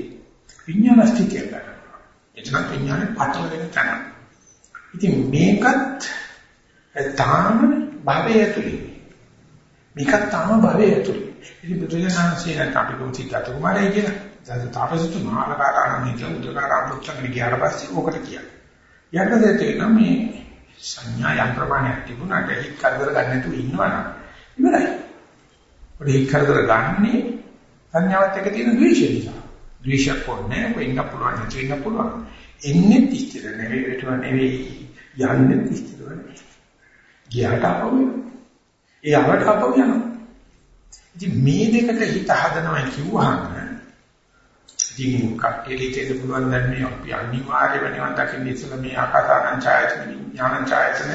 Speaker 1: විඥාන ස්ථිතිය ගන්නවා. එතන විඥාන පටල වෙන තැන. ඉතින් මේකත් තාම භවයේ ඇතුළේ. මේකත් තාම භවයේ ඇතුළේ. ඉතින් බුදුරජාණන්සේට අපි කොහොමද දතු කුමාරය කියලා. දැන් තාපසතුමා අලකාරාමයේ උදකාරාම මුත්තකට ගියාට පස්සේ ඕකට කියනවා. යන්නදේ තේනවා මේ සංඥා යම් ප්‍රමාණයක් තිබුණාට හිත කරදර ගන්න නැතුව ඉන්නවනම් ඉවරයි. ඔය හිත කරදර ගන්නේ සංඥාවත් එක්ක තියෙන ද්වේෂය නිසා. ද්වේෂයක් පොන්නේ වෙන්න පුළුවන් නැති වෙන්න පුළුවන්. එන්නේ ඉස්තර නෙවෙයි ඒටව නෙවෙයි යන්නේ ඉස්තර නෙවෙයි. ගියාට අපව ඒ ආවට අපව යනවා. ඉතින් මේ දෙකට හිත හදනවා කිව්වහම ඉතින් කට්ටියට තේරෙන්න පුළුවන් දැන් මේ අපි අනිවාර්යයෙන්ම නිවන් දකින්න ඉස්සෙල්ලා මේ ආකාසානං ඡායතන විඥානං ඡායතන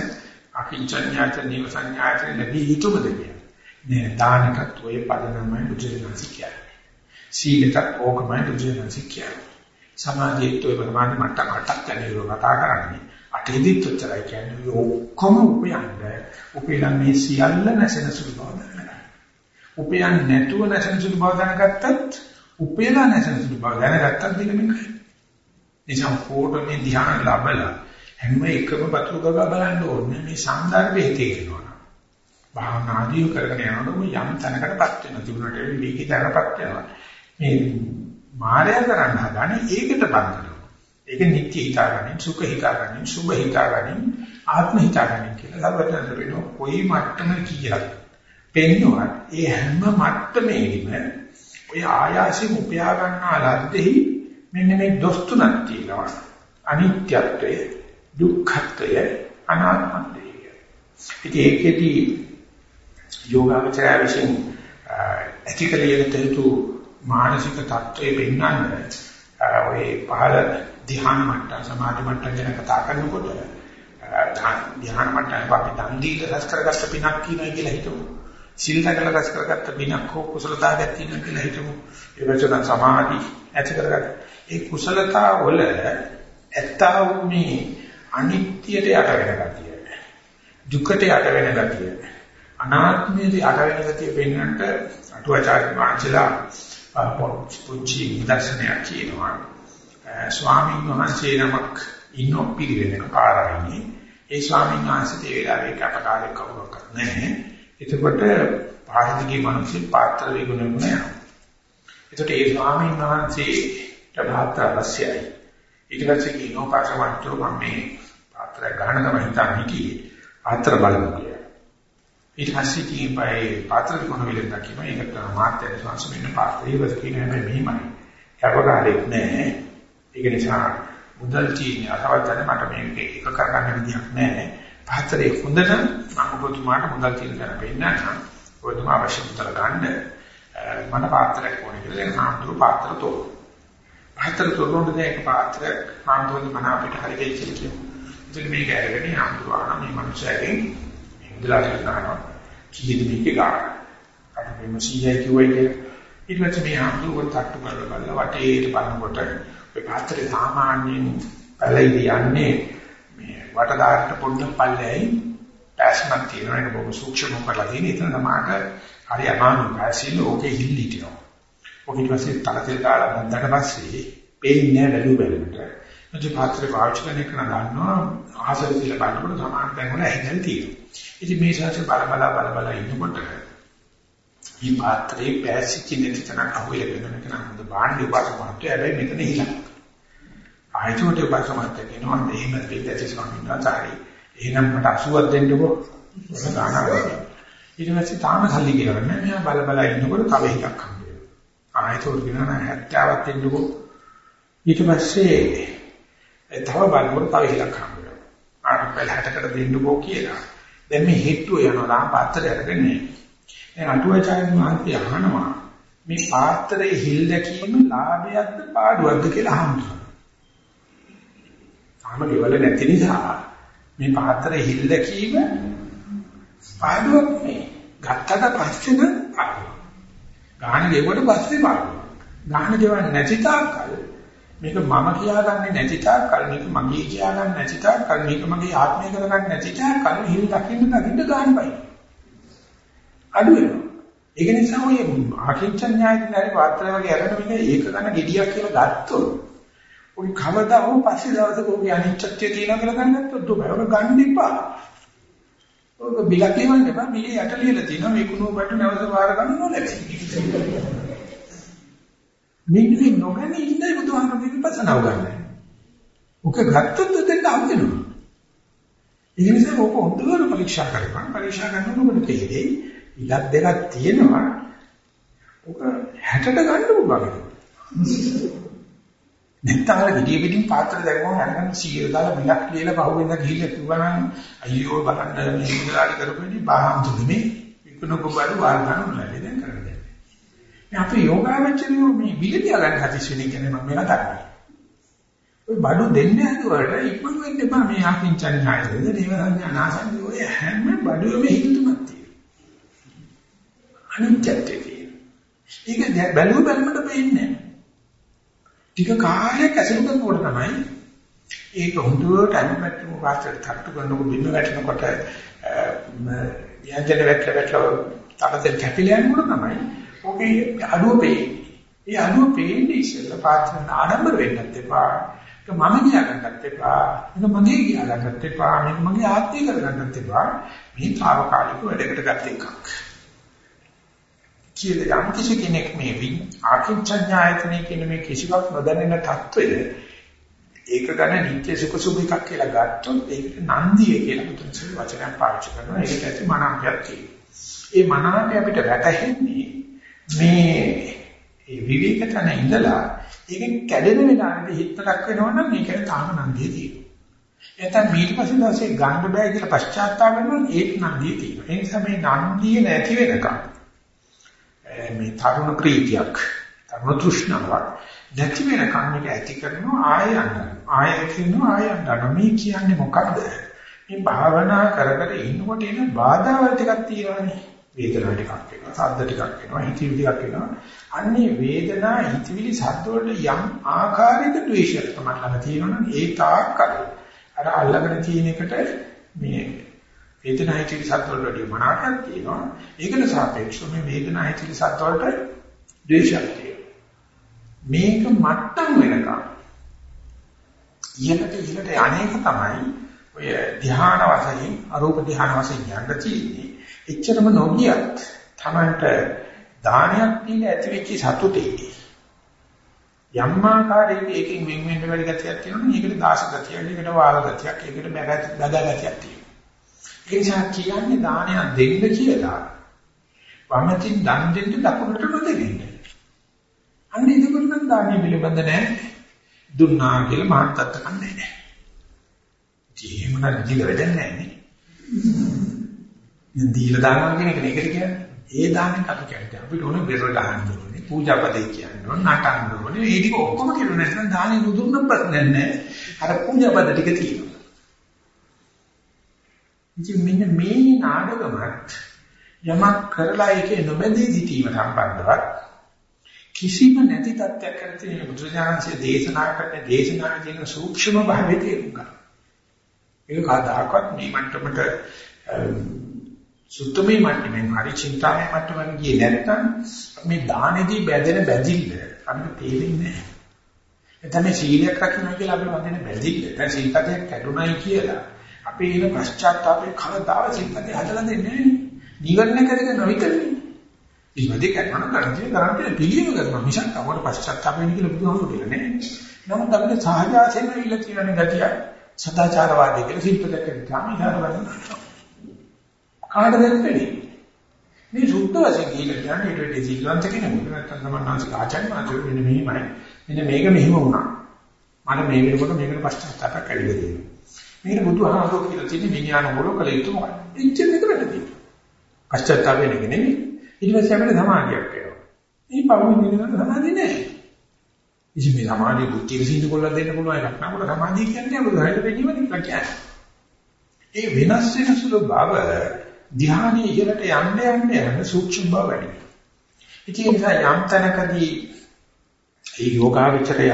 Speaker 1: අකින්චඤ්ඤායතන නිවසඤ්ඤායතන ලැබී යුතුමද කියන්නේ. නේ දානකත් ඔය පදනමයි බුදුරජාණන් කියන්නේ. සීලකත් ඕකමයි බුදුරජාණන් කියන්නේ. සමාධියට ඔය ප්‍රමාණ මට්ටම් අටක් ගැනීම කතා කරන්නේ. අටෙදිත් උච්චරයි කියන්නේ ඔක්කොම උපයන්න. උපයන මේ සියල්ල නැසෙන සුළු බව දැනගන්න. උපයන්න නැතුව නැසෙන සුළු බව දැනගත්තත් උපයලා නැසෙන සුළු බව දැනගත්තත් දෙක මේකයි. නිසා ෆෝටෝනේ ධ්‍යාන ලැබලා හැම එකම පතුරු ගගා බලන්න ඕනේ මේ සංදර්භයේ තේරෙනවා. භාවනාදී කරගෙන යනකොට යම් තැනකටපත් වෙන තුනට විවිධ තැනකටපත් වෙනවා. මේ මායя කරන්න හදනේ ඒකට බඳිනවා. ඒක නිත්‍ය හිතාගන්නේ, සුඛ හිතාගන්නේ, සුභ හිතාගන්නේ, ආත්ම හිතාගන්නේ කියලා ලබතන වෙනවා. කොයි මට්ටම කියලා. පෙන්නවා. ඒ හැම මට්ටමේදීම ඔය ආයාසෙ උපයා ගන්නා ලද්දෙහි මෙන්න මේ දොස් තුනක් තියෙනවා. අනිත්‍යත්වය, දුක්ඛත්වය, අනාත්මත්වය. ඉතින් ඒකෙදී යෝගාවචරය විසින් ඇතිකලියට යුතු මානසික தત્ත්වය පෙන්වන්න ඔය පහළ ධ්‍යාන මට්ටම් සමාධි මට්ටම් ගැන කතා කරනකොට ධ්‍යාන මට්ටම් අපි දන් දීලා රස කරගත්ත පිනක් කියනවා කියලා හිතමු. සිල් දකලා රස කරගත්ත පිනක් හෝ කුසලතාවයක් තියෙනවා කියලා හිතමු. ඒ වචන සමාධි ඇති කරගත්ත. ඒ කුසලතා වල ඇත්තා වූ මේ අනිත්‍යයට යට වෙන ගතිය. දුකට යට වෙන ගතිය. අනාත්මයේ යට වෙන ගතිය පෙන්වන්නට අටුවාචාර්ය මාචලා පුංචි දර්ශනයක් කියනවා. ස්වාමීන් වහන්සේ නමක් ඉන්නෝ පිළිවෙලක පාරයිනේ. ඒ ස්වාමීන් වහන්සේ ඒ වෙලාවේ කටකාරයක් කවුරක්වත් නැහැ. එතකොට පාරදිගේ මිනිස්සු පාත්‍ර වේගුණ යනවා. එතකොට ඒ ස්වාමීන් වහන්සේට භාත්‍ර අවශ්‍යයි. ඊට පස්සේ කියනවා පාසවන්තෝ මම මේ පාත්‍ර ගන්න තමයි හිතන්නේ කියේ. පාත්‍ර බලමු කියලා. ඊට පස්සේ කීපයි පාත්‍ර විකුණ විලෙන් දකින්න ඒකට මාත්‍ය සංස් වෙන පාත්‍රය වල කියන හැබැයි මෙහිමයි. කවදාරෙක් නැහැ. ඒක නිසා මුදල් තියෙන අතවත්තනේ මට මේක එක කරගන්න විදියක් නැහැ. පාත්‍රයේ හොඳට මම ඔබතුමාට මුදල් තියෙන තැන පෙන්නන්න. ඔබතුමා අවශ්‍ය මුදල් ගන්න මට පාත්‍රයක් ඕනේ කියලා දැන් ආම්තුරු පාත්‍ර තෝරන. පාත්‍ර තෝරනකොට දැන් පාත්‍රයක් ආම්තුරු මන අපිට හරියට කියලා. ඉතින් මේක අරගෙන ආම්තුරු ආන මේ මනුස්සයගෙන් මුදලට ගන්නවා. කීයද මේකේ ගන්න. අපි මේ සීයයි කිව්වයි කියලා. ඊට පස්සේ මේ ආම්තුරු තට්ටු කරලා බලලා වටේට බලනකොට ඒ පාත්‍රේ සාමාන්‍යයෙන් පැලෙයි යන්නේ මේ වටදාට පොඩ්ඩක් පල්ලෙයි පැස්මක් තියෙනවා ඒක බොහොම සූක්ෂම කරලා තියෙන. එතන තමයි හරි අමාරු පැසිල් ඕකේ හිල්ලිටිනවා. ඔක ඊට පස්සේ තරතේ දාලා බඳකට පස්සේ පේන්නේ නැහැ බැලුවට. එතකොට පාත්‍රේ පාවිච්චි කරන එක නගන්නවා ආසල කියලා බලනකොට සමාන තැන් වල ඇහිදල් තියෙනවා. ඉතින් මේ ශාස්ත්‍ර බල බල බල බල ඉන්නකොට මේ පාත්‍රේ පැසිච්ච නැති තැනක් අහුවෙලා වෙන එක නම් හොඳ බාණ්ඩ උපාසක මහත්තයා හැබැයි මෙතන හිලා. ආයතෝට උපාසක මහත්තයා කියනවා එහෙම දෙවියන් ස්වාමීන් වහන්සේ. එහෙනම් මට 80ක් දෙන්නකෝ. ගානක් ඊට පස්සේ තාම සල්ලි කියලා නෑ මෙයා බල බල ඉන්නකොට තව එකක් හම්බ වෙනවා. ආයතෝට කියනවා නෑ 70ක් දෙන්නකෝ. ඊට පස්සේ තව බලනකොට තව එකක් හම්බ වෙනවා. ආට පෙළ 60කට දෙන්නකෝ කියලා. දැන් මේ හිට්ටුව යනවා. ලා පාත්‍රය අරගෙන දැන් අටුවාචාර්ය මහත්තයා අහනවා මේ පාත්‍රයේ හිල් දැකීම ලාභයක්ද පාඩුවක්ද කියලා අහනවා තාම ගෙවල නැති නිසා මේ පාත්‍රයේ හිල් දැකීම පාඩුවක් නේ. ගත්තට පස්සේ නම් පාඩුවක්. ගාන ගෙවුවට පස්සේ පාඩුවක්. ගාන ගෙවන්නේ නැති තාක්කල් මේක මම කියාගන්නේ නැති තාක්කල් මේක මගේ කියාගන්නේ නැති තාක්කල් මේක මගේ ආත්මය කරගන්නේ නැති තාක්කල් හිල් දකින්න දකින්න ගාන බයි. අඩු වෙනවා. ඒක නිසා ඔය ආකින්චන් න්‍යායයෙන් හරි පාත්‍රය වගේ අරගෙන මේක ඒක ගන්න gediyak කියලා ගත්තොත් ඔය කවදා හෝ පස්සේ දවසක ඔගේ අනිච්චත්වය තියෙනවා කියලා ගන්නත් දුක. ඔක ගන්න එපා. ඔක බිලක් ලියන්න එපා. බිලේ යට ලියලා තියෙනවා මේ කුණු බඩ නැවත වාර ගන්න ඕනේ. මේකේ නොගන්නේ ඉන්නේ බුදුහාම විපස්සනාව ගන්න. ඔක ගත්තොත් දෙන්න හම්බෙනවා. ඒ නිසා ඔක හොඳට පරීක්ෂා කරපන්. පරීක්ෂා කරනකොට තේරෙයි ඉලක් දෙකක් තියෙනවා. ඔක 60ට ගන්න පුළුවන්. නැත්නම් අර විදිය පිටින් පාත්‍ර දැක්වම අරගෙන සීල දාලා මිලක් ලියලා පහුවෙන්ද ගිහිල්ලා කිව්වනම් අයියෝ බලන්න මේ ඉංග්‍රීසි කරපෙන්නේ බාහන්තුනේ විකුණු කොබඩ වාර්තාන උනාලේ දැන් කරන්නේ. මේ අපේ යෝගාවචරියෝ මේ විලිතිය ගන්න හදිස් වෙන කියන්නේ මම මේ කතා කරන්නේ. ඔය බඩු දෙන්නේ හදුවට ඉක්මන වෙන්න එපා මේ ආකින්චන් ඥායද නේව සංඥා නාසන්දි ඔය හැම බඩුවෙම හිතුමක් තියෙනවා. අනිත්‍යත්වයේ. ඒක බැලුව බැලමට පේන්නේ නැහැ. ටික කාලයක් ඇසුරු කරනකොට තමයි ඒක හොඳට අනිමැට්ටම වාචයට තට්ටු කරනකොට බින්න වැටෙනකොට යන්ජන වැටලා වැටලා තාපතෙන් කැපිලා යනකොට තමයි ඔබේ අඩුව පේන්නේ. ඒ අඩුව පේන්නේ ඉස්සෙල්ලා පාත්‍රන ආඩම්බර වෙන්නත් එපා. ඒක මම ගියා ගන්නත් එපා. ඒක මගේ ගියා ගන්නත් එපා. මේක මගේ ආත්මය කරගන්නත් එපා. මේ తాවකාලික වැඩකට ගත් එකක්. කියලා යම් කිසි කෙනෙක් මේ ආකින්චඤ්ඤායතනෙ කියන මේ කිසිවක් නොදැනෙන తত্ত্বය ඒක ගැන නිත්‍ය සුඛ සුභිකක් කියලා ගත්තොත් ඒකට නන්දිය කියලා මුතුන්සේ වචනයක් පාවිච්චි කරනවා ඒකට ඇති මනාපයක් තියෙනවා. ඒ මනාපය අපිට වැටහෙන්නේ මේ ඒ විවේකතන ඉඳලා ඒකෙන් කැඩෙන වෙලාවට හිතලක් වෙනවනම් මේකට තාම නන්දිය තියෙනවා. එතන ඊට පස්සේ දැසේ ගන්න බෑ කියලා පශ්චාත්තාප වෙනවා ඒත් නන්දිය තියෙනවා. ඒ නිසා මේ නන්දිය නැති වෙනකම් මේ තරුණ ප්‍රීතියක් තරුණ තෘෂ්ණාවක් නැති වෙනකම් මේක ඇති කරනවා ආය යනවා. ආය කියනවා ආය යනවා. මේ කියන්නේ මොකද්ද? මේ භාවනා කර කර ඉන්නකොට එන බාධාවල් ටිකක් තියෙනවානේ. වේදනාව ටිකක් එනවා, සද්ද ටිකක් එනවා, හිතවිලි ටිකක් එනවා. අන්නේ වේදනා, හිතවිලි, සද්ද වලට යම් ආකාරයක ද්වේෂයක් තමයි ළඟ තියෙනවනම් ඒ තාක් අර අල්ලගෙන තියෙන එකට මේ වේදනා, හිතවිලි, සද්ද වලට වඩා මනාවක් තියෙනවා. ඒකට සාපේක්ෂව මේ වේදනා, හිතවිලි, සද්ද වලට ද්වේෂයක් තියෙනවා. මේක මට්ටම් වෙනකම් ඊළඟට ඊළඟට අනේක තමයි ඔය ධ්‍යාන වශයෙන් අරූප ධ්‍යාන වශයෙන් යන්න තියෙන්නේ. එච්චරම නොගියත් Tamanට දානයක් දීලා ඇතිවෙච්ච සතුටේ යම් ආකාරයක එකකින් වෙන වෙන වැඩි ගතියක් තියෙනවා මේකට දාස ගතියක් ඒකට වාල ගතියක් ඒකට බග බග ගතියක් තියෙනවා ඒ නිසා කියන්නේ දානයක් දෙන්න කියලා වමතින් දන් දෙන්න දකුණට නොදෙන්න අන්න ඒකට නම් දානය පිළිබඳ නැහැ දුන්නා කියලා මහත්ත්ව කන්නේ නැහැ ජීවන ජීවිත වැඩක් නැහැ නේ දැන් දීලා දානවා කියන එක නේද කියන්නේ. ඒ දාන්නේ අපි කියන්නේ. අපිට ඕනේ බෙර ගන්න ඕනේ. පූජාපදේ කියන්නේ ඕනේ. නටන්න ඕනේ. මේ ටික ඔක්කොම කියනවා නැත්නම් දාන්නේ නුදුන්න ප්‍රශ්නයක් නැහැ. අර පූජාපද ටික තියෙනවා. ඉතින් මෙන්න මේ නාටකමත් යමක් කරලා ඒකේ නොබැඳී සිටීම සම්බන්ධවත් කිසිම නැති තත්ත්වයක් කරතින බුදුජානකසේ දේශනා කරන දේශනාවේ තියෙන සූක්ෂම භාවය තේරුම් ගන්න. ඒක කවදාකවත් මේ මට්ටමට සුත්තමේ මට්ටමින් හරි චින්තාමේ මට්ටමින් ගියේ නැත්නම් මේ දානෙදී බැඳෙන බැඳිල්ල අපිට තේරෙන්නේ නැහැ. එතන මේ සීලයක් රකින්න කියලා අපි වදින බැඳිල්ල. දැන් සීලකදයක් කැඩුනයි කියලා අපේ ඉන පශ්චාත්තාපේ කවදාව සීලකදේ හදලා දෙන්නේ නැහැ. නිවර්ණ කරගෙන නොවිතරනේ. ඉස්මදී කරනවා කරන්නේ කරන්නේ පිළියම කරනවා මිසක් අපවට පශ්චාත්තාප වෙන්න කියලා බුදුහාමුදුරු කියලා නෑ. නමුත් අපිට සහජාසයෙන් ඉල්ල කියන ගතිය සදාචාරවාදී කියලා සිල්පදක ගාමි හරවන්න. කාටද දෙන්නේ? මේ සුද්ධ වශයෙන් කියලා කියන්නේ ඊට වෙඩි සිල්වන්ත කෙනෙකුට නැත්නම් සමන්නාසික ආචාර්ය මාතෘ වෙන මෙහිමයි. මෙන්න මේක මෙහිම වුණා. මට මේ වෙනකොට මේකට පශ්චාත්තාපයක් ඇවිල්ලා තියෙනවා. මේක බුදුහාමුදුරුවෝ කියලා තියෙන විඥාන වල කල යුතු මොකක්ද? ඉච්ඡෙන් එක වෙන්න තියෙනවා. පශ්චාත්තාප වෙන එක නෙමෙයි. ඊට පස්සේ අපිට සමාධියක් වෙනවා. මේ පවුන් ඉන්නකොට සමාධිය නැහැ. ඉතින් මේ සමාධිය බුද්ධි විසින්න කොල්ල දෙන්න පුළුවන් එකක් නෑ. මොකද සමාධිය කියන්නේ බුදුහාමුදුරුවෝ දෙන්නේම නෙවෙයි. ඒ වෙනස් වෙන සුළු බව ධ්‍යානයේ ඉහළට යන්න යන්න යන සූක්ෂම බව වැඩි වෙනවා. ඉතින් ඒ නිසා යම් තැනකදී ඒ යෝගාවචරය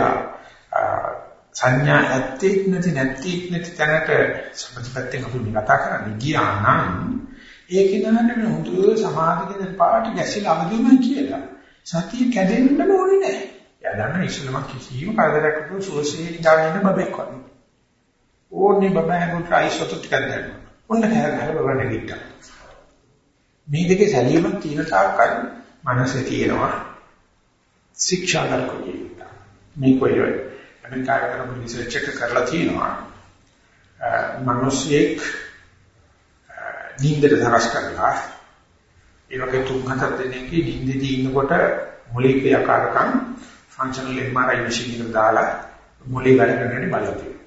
Speaker 1: සංඥා ඇත්තේ නැති නැති නැති තැනට සම්පතිපත්තෙන් අපි මේ කතා කරන්නේ ගියා නම් ඒක නහන්න වෙන හුදු සමාධියේ පාට ගැසිලා අවදිමයි කියලා. සතිය කැඩෙන්නම ඕනේ නැහැ. එයා දන්න ඉස්සලම කිසිම කරදරයක් නැතුව සුවසේ ඉඳගෙන ඉන්න බබෙක් වගේ. ඕනේ බබාගේ ට්‍රයිසොත් ටිකක් දැම්මා. ඔන්න හැර හැර බබා නැගිට්ටා. මේ දෙකේ සැලීමක් තියෙන තාක්කල් මනසේ තියෙනවා ශික්ෂා කරකෝයි. මේ කොයිවයි. අමරිකාවේ කරපු රිසර්ච් එක කරලා තියෙනවා. මිනිස්සෙක් නිින්දට සකස් කරලා ඒ වගේ තුන් හතර දිනකදී නිින්දදී ඉන්නකොට මොලේ ක්‍රියාකාරකම් ෆන්ක්ෂනල් MRI මැෂින් එකට දාලා මොලේ වැඩ කරන්නේ බලලා තියෙනවා.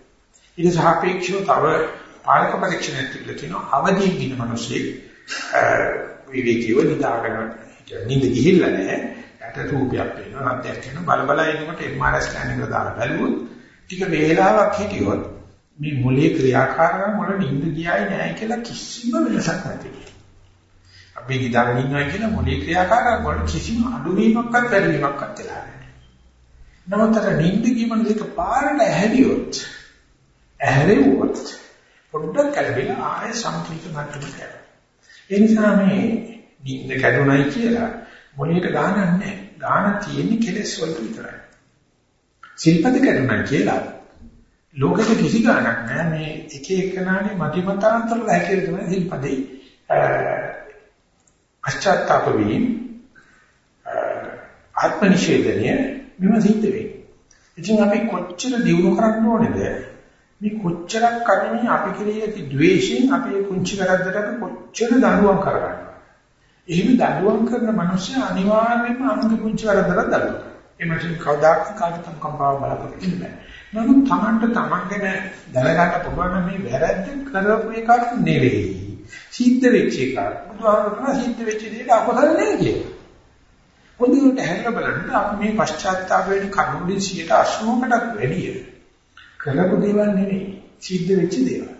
Speaker 1: ඊට සාපේක්ෂව තව පාලක පරීක්ෂණයක් තිබිලා තියෙනවා අවදීන් ඉන්න මිනිස්සෙක් විවේකීව නිදාගෙන නිින්ද ගිහිල්ලා නැහැ. යට රූපයක් පේනවා, රත්යක් වෙනවා. බල බල ඉන්නකොට MRI ස්කෑන් එක දාලා බැලුවොත් ටික වේලාවක් හිටියොත් මේ මොලේ ක්‍රියාකාරකම් වල නිින්ද ගියායි නැහැ කියලා කිසිම වෙනසක් නැති. අපි නිදාගෙන ඉන්නවා කියලා මොලේ ක්‍රියාකාරකම් වල කිසිම අඩුවීමක්වත් වැඩිවීමක්වත් වෙලා නැහැ. නමුත් අර නිින්ද කියමන දෙක පාරට ඇහැරියොත් ඇහැරෙවොත් පොඩ්ඩක් කලබල ආය සම්පූර්ණ මට්ටමට යනවා. ඒ නිසා මේ නිින්ද කැඩුනයි කියලා මොළයට ගානක් නැහැ. ගාන තියෙන්නේ කෙලෙස් වලට විතරයි. සිල්පද කැඩුනා කියලා ලෝකෙට කිසි ගානක් නැහැ මේ එක එකනාගේ මතිමතාන්තර වැකේ තමයි සිල්පදේ පශ්චාත්තාප වීම ආත්ම නිෂේධනය මෙම සිද්ධ වෙන්නේ. ඉතින් අපි කොච්චර දියුණු කරන්න ඕනේද? මේ කොච්චරක් කන්නේ අපි කෙරෙහි ඇති ද්වේෂයෙන් අපේ කුංචි කරද්දට කොච්චර දඬුවම් කරගන්නවා. එහෙම දඬුවම් කරන මිනිස්සු අනිවාර්යයෙන්ම අනුගේ කුංචි කරද්දට දඬුවම්. ඒ මිනිස්සු කවදාක කාටත් කම්පාව බලාපොරොත්තු වෙන්නේ නැහැ. නමුත් Tamanට Taman ගැන දැනගන්න පුළුවන් මේ වැරද්ද කරපු එකක් නෙවෙයි. සිද්ධ වෙච්ච එකක්. බුදුහාමුදුරුවෝ සිද්ධ වෙච්ච දෙයට අකුසල නෑ කියලා. පොදුවට හැරලා බලන්න අපි මේ පශ්චාත්තාප වෙන කරුණුලින් 80කටත් වැඩිය කරපු දේවල් නෙවෙයි සිද්ධ වෙච්ච දේවල්.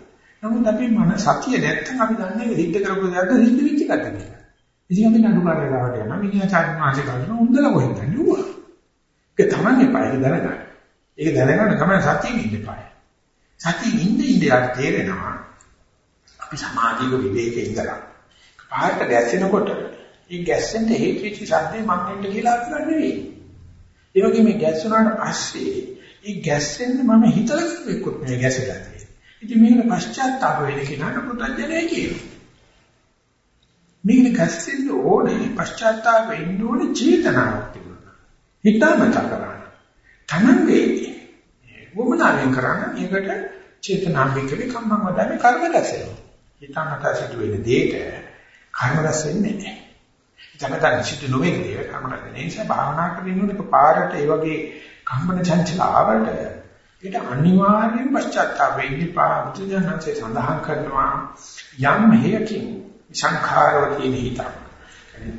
Speaker 1: නමුත් අපි මන සතිය නැත්තම් අපි දන්නේ සිද්ධ කරපු දේවල්ද සිද්ධ වෙච්ච එකක්ද කියලා. ඉතින් අපි නඩු කාර්යලාවට යනවා මිනිහා චාර්ජ් මාසේ කරනවා උන්දල කොහෙන්ද නුවා. ඒක තමයි පායක දැනගන්න. ඒක දැනගන්න තමයි සතියෙන් ඉන්න පාය. සතියෙන් ඉන්න ඉන්න යාට තේරෙනවා අපි සමාධියක විවේකේ ඉඳලා පාරට ගැස්සෙනකොට ඒ ගැස්සෙන්න හේතු වෙච්ච සද්දේ මං එන්න කියලා අත්දැක නෙවෙයි. ඒ වගේ මේ ගැස්සුනාට පස්සේ ඒ ගැස්සෙන්න මම හිතලා කිව්වෙකුත් නෙවෙයි ගැසෙලා තියෙන්නේ. ඉතින් මේක පශ්චාත්තාප වෙන කෙනාට පුතඥය කියනවා. මේක ගැස්සෙන්න ඕනේ පශ්චාත්තාප වෙන්න ඕනේ චේතනාවක් තිබුණා. හිතාමතා කරන්න. තමන්ගේ වමනාවෙන් කරන්න මේකට චේතනාම්බිකේ කම්මං වදාමේ කර්ම රැසෙනවා. හිතාමතා සිදු වෙන දෙයක කර්ම රැස් වෙන්නේ නැහැ. ජනතන සිදු නොවන දේ කර්ම රැස් වෙන නිසා භාවනා කරනකොට පාරට ඒ වගේ කම්මන චංචල ආවට ඒක අනිවාර්යෙන් පශ්චාත්තාප වෙන්නේ පාමුත්‍ජනන්සේ සඳහන් කරනවා යම් හේයකින් සංඛාරවතින හිත.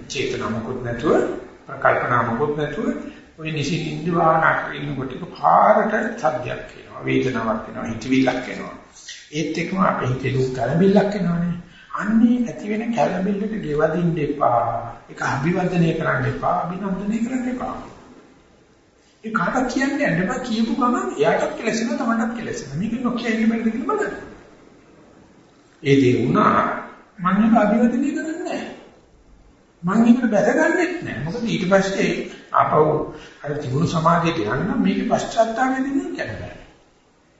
Speaker 1: චේතනමකුත් නැතුව ප්‍රකල්පනාමකුත් නැතුව ඔය නිසින්ින්ද භාවනා කරනකොට පාරට සද්දයක් එනවා වේදනාවක් එනවා හිතවිල්ලක් එනවා ඒත් එක්කම අපේ හිතේ දුක් කලබිල්ලක් එනවනේ. අන්නේ ඇති වෙන කලබිල්ලට ගෙවදින්න එපා. ඒක අභිවර්ධනය කරන්න එපා, අභිනන්දනය කරන්න එපා. ඒ කාට කියන්නේ යන්න කියපු ගමන් එයාටත් කෙලසෙන තමන්ටත් කෙලසෙන. මේක නොකිය ඉන්න බැරිද කියලා බලන්න. ඒ දේ වුණා මම ඒක අභිවර්ධනය කරන්නේ නැහැ. මම ඒකට බැසගන්නෙත් නැහැ. මොකද ඊට පස්සේ ආපහු අර තිබුණු සමාධියට යන්න මේක පශ්චාත්තාප වෙන්නේ නැහැ.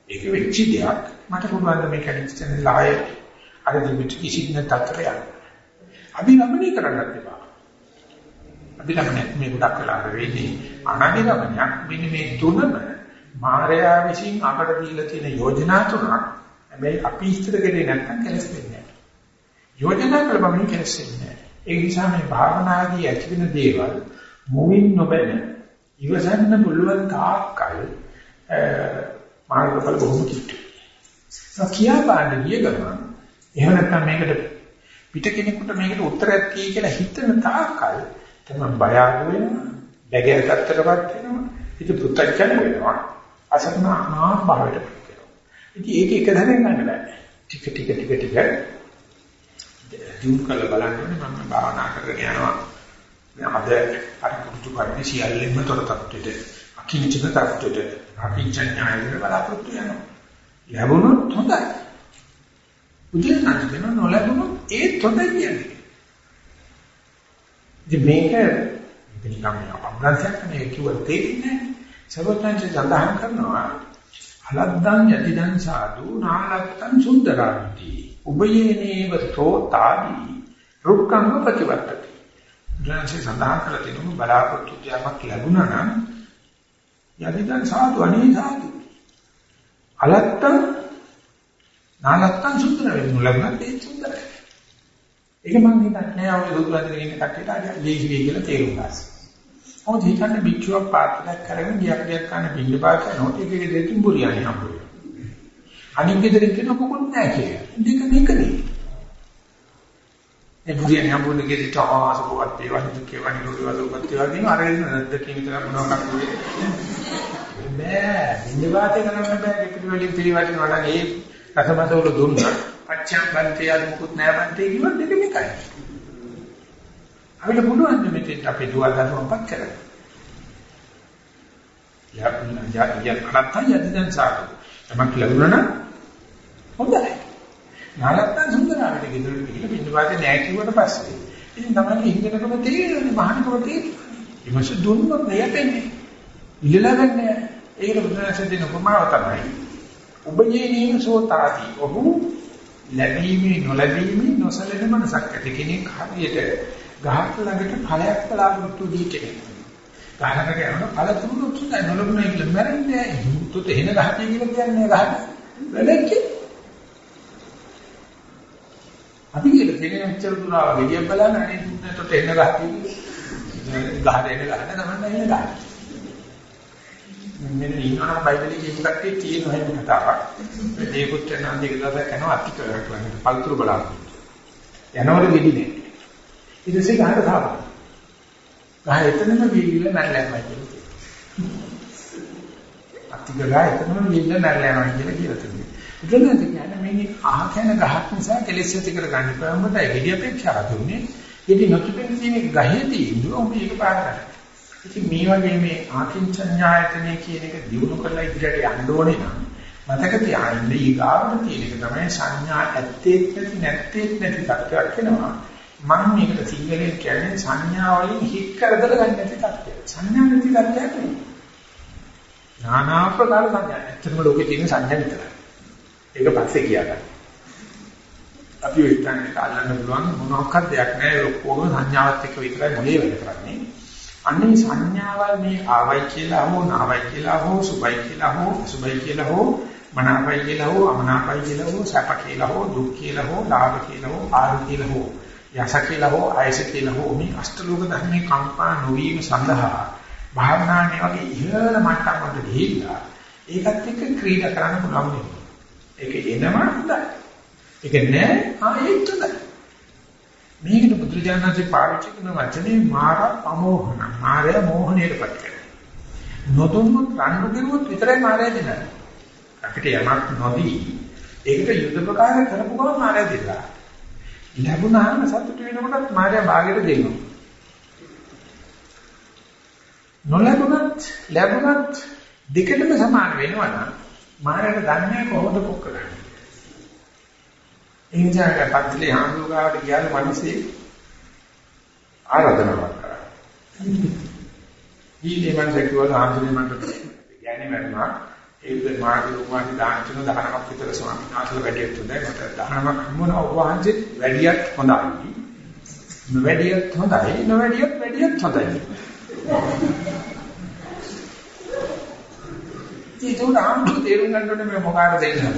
Speaker 1: ඒක වෙච්ච දෙයක්. මට පුළුවන් මේ කැලිස්ටන් ලාය අර දෙමිට කිසිම තත්ත්වයක් යන්න. අභිරමණය කරන්නත් එපා. අභිරමණය මේ ගොඩක් වෙලා වෙන්නේ අනභිරමණයක් මෙන්න මේ තුනම මායя විසින් අපට දීලා තියෙන යෝජනා තුනක්. හැබැයි අපි ඉස්තර කරේ නැත්නම් කෙලස් වෙන්නේ නැහැ. යෝජනා කරපමණ කෙලස් වෙන්නේ නැහැ. ඒ නිසා මේ භාවනාදී ඇති වෙන දේවල් මුවින් නොබැන ඉවසන්න පුළුවන් තාක්කල් මාර්ගඵල බොහොම කිට්ටුයි. ඒක කියා පාන්න ගිය ගමන් එහෙම නැත්නම් මේකට පිට කෙනෙකුට මේකට උත්තරයක් තියෙයි කියලා හිතන තාක්කල් තමයි බය අඩු වෙනවා, බැගෑ තත්තරපත් වෙනවා, ඉත පුත්තච්චන වෙනවා, අසරණා භාවයට පත් වෙනවා. ඉතින් ඒක එක දැනෙන් ගන්න බෑ. ටික ටික ටික ටික දියුම් කළ බලන්න මම භාවනා කරගෙන යනවා. අද අර පුරුදු කරන්නේ සියල්ලෙන්ම තොර තත්ත්වෙට අකිංචන තත්ත්වෙට අකිංචඥායතන බලාපොරොත්තු වෙනවා. ලැබුණොත් හොඳයි. උදේට නම් නොලැබුණොත් ඒත් හොඳයි කියන්නේ. ඉතින් මේක නිකම් අප්‍රාන්තයක් නේ කිව්වොත් තේරෙන්නේ නැහැ. සර්වඥාන්සේ සඳහන් කරනවා අලද්දං යතිදං සාදු නාලත්තං සුන්දරාන්ති උභයේනේව තෝතාදි රුක්ඛං ප්‍රතිවත්තති. ඥානසේ සඳහන් කළ දෙනුම බලාපොරොත්තු දෙයක් ලැබුණා නම් යදිදන් සාදු අනේ සාදු. අලත්තං නාලත්තං සුන්දර වෙනු ලබනත් ඒ සුන්දරයි. ඒක මම හිතන්නේ ඔය දුරු අතරින් ඉන්න කට්ටියට ආදී ලේසි වෙයි කියලා තේරුම් ගන්න. මොකද හිතන්නේ පිටුවක් පාත්‍රයක් කරගෙන ගියක් ගියක් කන පින්න පාත් කරනකොට ඒක දෙකින් බුරියන්නේ හම්බුනේ. අනිත් ගෙදරින් කියන මොකුත් නැහැ කියලා. දෙක දෙකනේ. ඒ බුදියන් හම්බුනේ ගෙදරට ආසපුවත් ඒවා දුකේ වනි ලෝකවලුපත් ඒවා කියන අර දෙකකින් විතර මොනවා කරුවේ බෑ. ඉන්නේ වාතේ කරන්න බෑ. දෙකටි වලින් පිළිවදින වඩා ඒ රසමසවල දුන්නා. පච්චම් බන්තේ අද මුකුත් නෑ බන්තේ කිව්වොත් දෙකම එකයි අපිට පුළුවන් මෙතෙන් අපේ දුව දරුවන්පත් කරගන්න ය ය කරත්තා යදිදන් සාදු. තමක් ලැබුණා නම් හොඳයි. නාලත්තන් සුන්දරාවට ගෙදර ගිහින් පින්නපාතේ නෑ කිව්වට පස්සේ ඉතින් තමයි හිතනකම තේරෙන්නේ මහානකම තේරෙන්නේ. ඊමස දුන්නොත් නෑපෙන්නේ. ඉල්ලලා ගන්නෑ. ඒකට බුදුරජාණන් දෙන උපමාව තමයි. ඔබයේ නීම සෝතාදී. ඔහු ලැබීමේ නොලැබීමේ නොසලෙන මනසක් ඇති කෙනෙක් හරියට ගහක් ළඟට ඵලයක් බලාපොරොත්තු දී කෙනෙක්. ගහකට යනකොට ඵල තුනක් තුනයි නොලබුණා කියලා මැරෙන්නේ නැහැ. හිතුත් එහෙන ගහක් කියලා කියන්නේ ගහට. වැලෙන්නේ අපි කියලා තියෙන මෙච්චර දුරාව ගෙඩියක් බලන්න අනේ දුන්නට එන්න ගහතියි. ගහට එන්න ගහන තමයි එන්න ගහන. මෙන්න ඉන්නවා බයිබලයේ කියපු කට්ටිය තියෙන හැම කතාවක්. මේ පුත්‍රයන් අන්තික දවසක් යනවා අතිකරක් ළඟට පල්තුරු බලන්න. යනවල ගෙඩි නෑ. ඊට පස්සේ ගහට දාපන්. ගහ එතනම වීගිල නැල්ලෑමයි කියලා. අතික ගහ එතනම වීගිල නැල්ලෑමයි කියලා කියලා තියෙනවා. බුදුරජාණන් කියන්නේ මේ අහ කන ගහක් නිසා කෙලෙස් ඇති කර ගන්න ප්‍රමෝදයි ගෙඩි අපේක්ෂා දුන්නේ. ගෙඩි නොතිබෙන තියෙන ගහේ තියෙන උඹ ඒක පාර ගන්න. ඉතින් මේ වගේ මේ ආකින්චඤ්ඤායතනෙ කියන එක දිනු කරලා ඉදිරියට යන්න ඕනේ නම් මතක තියාගන්න ඊගාවට තියෙන එක තමයි සංඥා ඇත්තේ නැති නැත්තේ නැති තත්ත්වයක් වෙනවා. මම මේකට සිංහලෙන් කියන්නේ සංඥා වලින් හිත් කරදර ගන්න නැති තත්ත්වයක්. සංඥා නැති තත්ත්වයක් නෙවෙයි. নানা ආකාර සංඥා. ඇත්තටම ලෝකේ තියෙන සංඥා විතරයි. ඒක පස්සේ කියාගන්න. අපි ඔය ඉතින් කාලන්න පුළුවන් මොනක්වත් දෙයක් නැහැ ඔක්කොම සංඥාවත් එක්ක විතරයි මොලේ වැඩ කරන්නේ. අන්නේ සංඥාවල් මේ ආවයි කියලා හෝ නාවයි කියලා හෝ සුබයි කියලා හෝ සුබයි කියලා හෝ මනාපයි කියලා හෝ අමනාපයි කියලා හෝ සැප කියලා හෝ දුක් කියලා හෝ ලාභ කියලා හෝ ආරු කියලා හෝ යස කියලා හෝ ආයස කියලා හෝ මේ අෂ්ටලෝක ධර්මේ කම්පා නොවීම සඳහා භාවනාවේ වගේ ඉහළ මට්ටමකට ගිහිල්ලා ඒකත් එක්ක ක්‍රීඩා කරන්න පුළුවන් වෙනවා. ඒක එනවා හොඳයි. ඒක නෑ ආයෙත් හොඳයි. මේකට බුදුරජාණන්සේ පාවිච්චි කරන වචනේ මාර අමෝහන. මාරය මෝහණයටපත් කරනවා. නොදුන්නොත් රණ්ඩු කෙරුවොත් විතරයි මාරය දෙන්නේ. අපිට යමක් නොදී ඒකට යුද ප්‍රකාර කරපු ගමන් මාරය දෙලා. ලැබුණාම සතුට වෙනකොටත් මාරය භාගයට දෙනවා. නොලැබුණත් ලැබුණත් දෙකටම සමාන වෙනවා නම් මායයට දන්නේ කොහොමද කොක් කරන්නේ. ඒ නිසා පන්තිලේ හාමුදුරුවෝට ගියාම මිනිස්සේ ආරාධනාවක් කරා. ඊයේ මම කිව්වා හාමුදුරුවෝ මන්ට යන්නේ මරනවා ඒක මාගේ උපාධි දාන තුන 10ක් විතර ස්වාමීන් වහන්සේලා වැඩියක් තුනේ මට 10ක් හම්බුන ඔබ වහන්සේ වැඩියක් හොඳයි. නොවැඩියත් හොඳයි නොවැඩියත් වැඩියත් හොඳයි. ඒක උනාම තේරුම් ගන්න ඕනේ මේ මොකාට දෙන්නේ.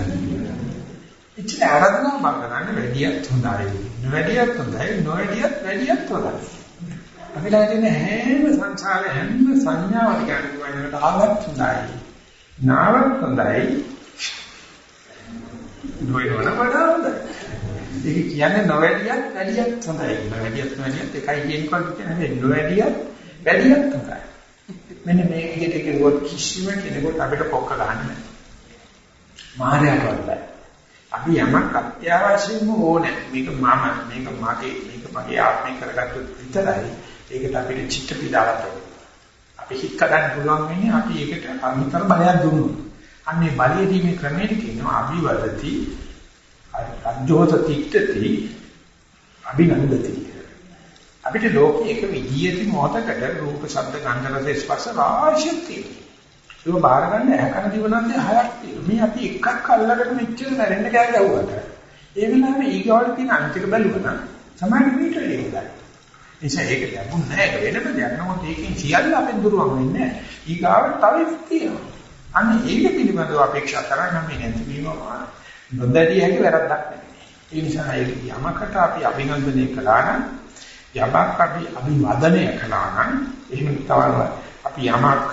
Speaker 1: ඉච්චින ආරාධනා මම කරන්නේ වැඩියත් හොඳයි. නොවැඩියත් හොඳයි. නොවැඩියත් වැඩියත් හොඳයි. අපිලා තියෙන හැම සංසාරේ හැම සංඥාවක් ගැනකට ආවත් හොඳයි. නාවත් හොඳයි. නොවන වඩා හොඳයි. ඒක කියන්නේ නොවැඩියත් වැඩියත් හොඳයි. නොවැඩියත් වැඩියත් එකයි කියනකොට කියන්නේ නොවැඩියත් වැඩියත් හොඳයි. මෙන්න මේ විදිහට කිව්වොත් කිසිම කෙනෙකුට අපිට පොක්ක ගන්න නැහැ. මායයට වඩා. අපි යමක් අත්‍යවශ්‍යම ඕනේ. මේක මම, මේක මගේ, මේක මගේ ආත්මය කරගත්තොත් විතරයි ඒකට අපිට චිත්ත පීඩාවක් අපි හිත ගන්න පුළුවන් වෙන්නේ අපි ඒකට අනිතර බලයක් දුන්නොත්. අන්නේ බලය දීමේ ක්‍රමයට කියනවා අභිවදති අජෝත තික්තති අභිනන්දති අපිට ලෝකයේ එක විදියකින් මොහතකට රූප, ශබ්ද, ගන්ධ, රස, ස්පර්ශ රාශියක් තියෙනවා. ඒක බාර ගන්න ඇහැකන දිවනන්දේ හයක් තියෙනවා. මේ අපි එකක් අල්ලගෙන මෙච්චර නැරෙන්න කෑ ගැව්වට. ඒ වෙලාවේ ඊගාවට තියෙන අන්තික බැලුවා නම් සමාධි මීටරේ හොඳයි. නිසා ඒක ලැබුණ නැහැ. ඒක වෙනම දෙයක්. නමුත් ඒකෙන් සියල්ල අපෙන් දුරවන් වෙන්නේ නැහැ. ඊගාවට තව තියෙනවා. අන්න ඒක පිළිබඳව අපේක්ෂා කරන්න මේ නැතිවීම නොදැඩිය හැකි වැරද්දක් නෙවෙයි. ඒ නිසා ඒක යමකට අපි අභිනන්දනය කළා නම් යමක් අපි අභිවදනය කළා නම් එහෙම තමයි අපි යමක්